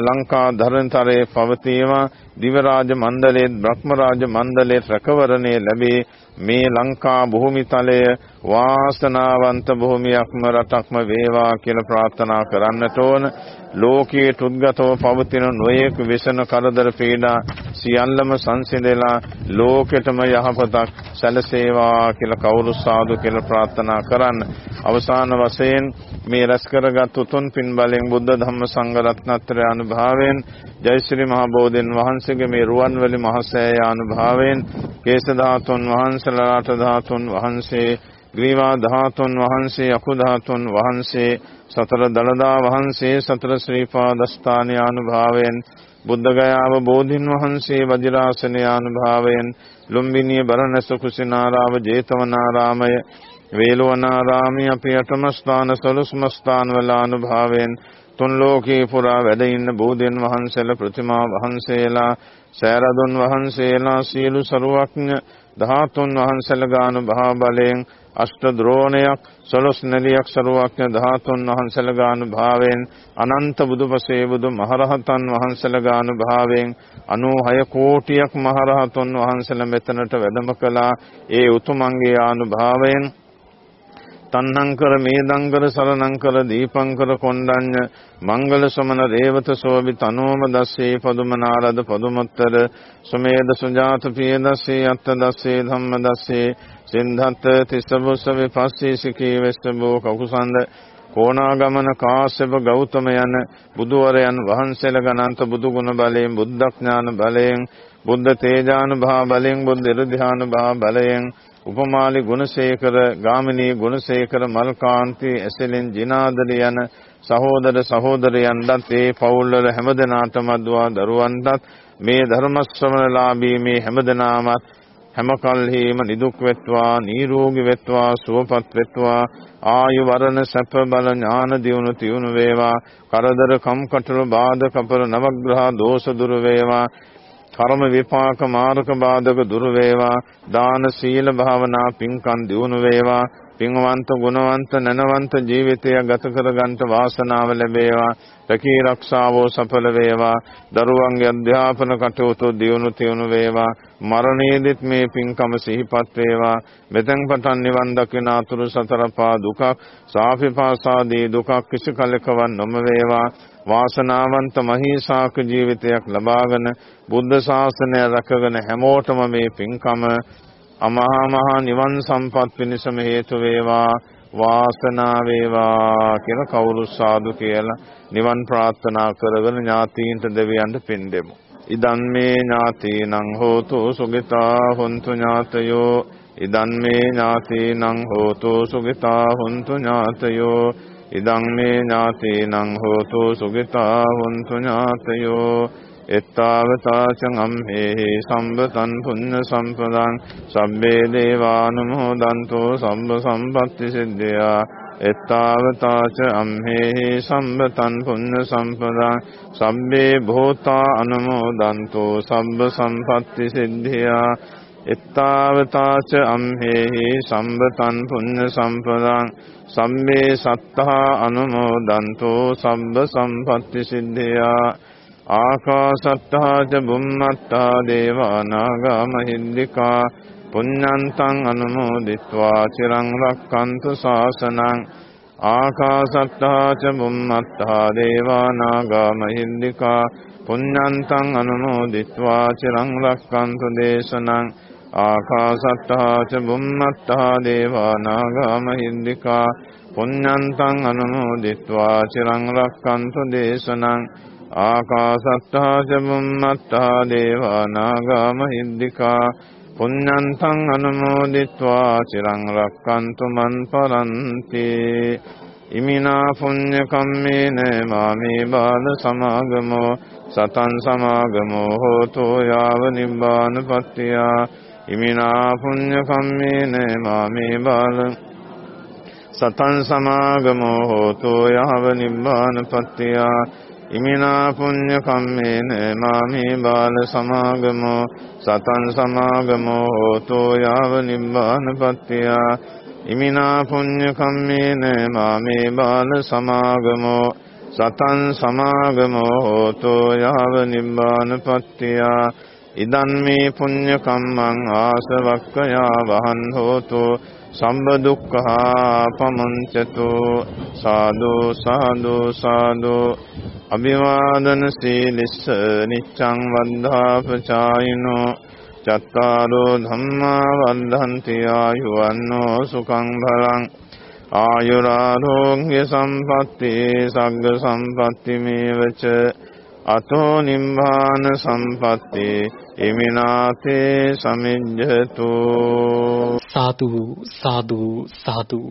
ලංකා ධර්මතරයේ පවතීවා දිවරාජ මණ්ඩලයේ බ්‍රහ්ම රාජ මණ්ඩලයේ රැකවරණේ ලැබේ. මේ ලංකා භූමිතලය වාසනාවන්ත භූමියක්ම රටක්ම වේවා කියලා ප්‍රාර්ථනා කරන්නට ඕන. ලෝකයේ තුද්ගතව පවතින නොයෙක් විසන කරදර පීඩා සියල්ලම සංසිඳලා ලෝකෙටම යහපතක් සැලසේවා කියලා කවුරු සාදු කියලා ප්‍රාර්ථනා කරන්න. අවසාන වශයෙන් මේ රැස් කරගත් උතුම් පින් බලෙන් බුද්ධ ධම්ම සංඝ රත්නත්‍රය අනුභවයෙන් ජයශ්‍රී මහ බෝධින් වහන්සේගේ මේ රුවන්වැලි මහසෑය අනුභවයෙන් කේස ධාතුන් වහන්සේලාට ධාතුන් වහන්සේ ග්‍රීවා ධාතුන් වහන්සේ අකු ධාතුන් වහන්සේ සතර දළදා වහන්සේ සතර ශ්‍රී පාදස්ථාන අනුභවයෙන් බුද්ධ ගයාව බෝධින් වහන්සේ වජිරාසන අනුභවයෙන් ලුම්බිනිය බරණැස කුසිනාරාව ජේතවනාරාමය වේලවනාරාමී අපි අටම ස්ථාන සලුස්ම ස්ථාන වල අනුභවයෙන් තුන් ලෝකේ පුරා වැඩ ඉන්න බෝධින් වහන්සේලා ප්‍රතිමා වහන්සේලා සෑරදුන් වහන්සේලා සියලු සරුවක්ඥ ධාතුන් වහන්සේලා අනුභව බලයෙන් අෂ්ට ද්‍රෝණයක් සලොස් නැලියක් සරුවක්ඥ ධාතුන් වහන්සේලා අනුභවයෙන් අනන්ත බුදුපසේ බුදු මහරහතන් වහන්සේලා අනුභවයෙන් 96 කෝටියක් මහරහතන් වහන්සේලා මෙතනට වැඩම කළා. ඒ උතුමන්ගේ අනුභවයෙන් තන්නංකර මේදංකර සරණංකර දීපංකර කොණ්ඩඤ්ඤ මංගල සමන රේවත සෝබි තනෝම දස්සේ පදුම නාරද පදුමුත්තර සුමේද සුජාත පිය දස්සේ අත්ත දස්සේ ධම්ම දස්සේ සින්ධත්ත තිස්සබුස්ස විපස්සී සිකී වෙස්සබෝ කකුසන්ද කෝණාගමන කාශ්‍යප ගෞතම යන බුදුවරයන් වහන්සේලා ගණන්ත බුදු ගුණ බලයෙන් බුද්ධඥාන බලයෙන් බුද්ධ තේජානුභා බලයෙන් බුද්ධ ඉර්ධානුභා බලයෙන් උපමාලි ගුණසේකර ගාමිණී ගුණසේකර මල්කාන්ති ඇසෙලින් ජිනාදල යන සහෝදර සහෝදරයන්ටත් ඒ පවුල්වල හැමදෙනාටම දුවා දරුවන්ටත් මේ ධර්ම ශ්‍රවණලාභී මේ හැමදෙනාමත් හැම කල්හිම නිදුක් වෙත්වා නිරෝගී වෙත්වා සුවපත් වෙත්වා ආයු වරණ සැප බල ඥාන දියුණු තියුණු වේවා කරදර කම්කටොළු බාධක අපර නවග්‍රහ දෝෂ දුර වේවා කර්ම විපාක මාර්ග බාධක දුර වේවා. දාන සීල භාවනා පින්කම් දියුණු වේවා. පින්වන්ත ගුණවන්ත නැනවන්ත ජීවිතය ගත කර ගන්නට වාසනාව ලැබේවා. රැකී ආරක්ෂාවෝ සඵල වේවා. දරුවන්ගේ අධ්‍යාපන කටයුතු දියුණු තියුණු වේවා. මරණයේදීත් මේ පින්කම සිහිපත් වේවා. මෙතෙන් පටන් නිවන් දකින අතුරු සතර පා දුකක් සාපිපාසාදී දුකක් කිසි කලකවත් නොම වේවා. වාසනාවන්ත මහීසාක ජීවිතයක් ලබාගෙන බුද්ධ ශාසනය රැකගෙන හැමෝටම මේ පින්කම අමහා මහා නිවන් සම්පත් පිණිසම හේතු වේවා වාසනා වේවා කියලා කවුරු සාදු කියලා නිවන් ප්‍රාර්ථනා කරගෙන ඥාතීන්ට දෙවියන්ට පින් දෙමු. ඉදන් මේ ඥාතීනං හෝතු සුගිතා හොන්තු ඥාතයෝ. ඉදන් මේ ඥාතීනං හෝතු සුගිතා හොන්තු ඥාතයෝ. ඉදං මේ ඥාතීනං හෝතු සුගිතා හොන්තු ඥාතයෝ. එත්තාවතාචං අම්හෙහි සම්බතං පුඤ්ඤ සම්පදං සබ්බේ දේවානුමෝදන්තෝ සම්බ සම්පත්ති සිද්ධා එත්තාවතාච අම්හෙහි සම්බතං පුඤ්ඤ සම්පදං සබ්බේ භූතා අනුමෝදන්තෝ සම්බ සම්පත්ති සිද්ධා එත්තාවතාච අම්හෙහි සම්බතං පුඤ්ඤ සම්පදං සම්මේ සත්තා අනුමෝදන්තෝ සම්බ සම්පත්ති සිද්ධා ආකාසත්තා ච බුම්මත්තා දේවා නාග මහිද්దికා පුඤ්ඤන්තං අනුමෝදිත්වා චිරං රක්칸තු ශාසනං ආකාසත්තා ච බුම්මත්තා දේවා නාග මහිද්దికා පුඤ්ඤන්තං අනුමෝදිත්වා චිරං රක්칸තු දේශනං ආකාසත්තා ච බුම්මත්තා දේවා නාග මහිද්దికා පුඤ්ඤන්තං අනුමෝදිත්වා චිරං රක්칸තු දේශනං ආකාසත්තා චුම්මත්තා දේවා නාග මහිද්దికා පුඤ්ඤන්තං අනුමෝදිත්වා චිරං රක්칸තු මන් පරන්ති ඉමිනා පුඤ්ඤ කම්මේන මාමේ බාල සමාගමෝ සතං සමාගමෝ හෝතෝ යාව නිබ්බානපත්තියා ඉමිනා පුඤ්ඤ කම්මේන මාමේ බාල සතං සමාගමෝ හෝතෝ යාව නිබ්බානපත්තියා ඉමිනා පුඤ්ඤ කම්මේන මාමේ බාල සමාගමෝ සතං සමාගමෝ හෝතෝ යාව නිබ්බානපත්තිය ඉමිනා පුඤ්ඤ කම්මේන මාමේ බාල සමාගමෝ සතං සමාගමෝ හෝතෝ යාව නිබ්බානපත්තිය ඉදන් මේ පුඤ්ඤ කම්මං ආසවක්ඛයා වහන් හෝතෝ සම්බ දුක්ඛා පමංචතු සාදු සාදු සාදු අභිවාදන සීලිස්ස නිච්ඡං වද්ධාපචායිනෝ චත්තාරෝ ධම්මා වද්ධන්ති ආයුවන්නෝ සුඛං බලං ආයුරාෝග්‍ය සම්පatti සග්ග සම්පatti මේවච අතෝ නිම්බාන සම්පatti ඉමිනාතේ සමිජ්ජතු සාදු සාදු සාදු.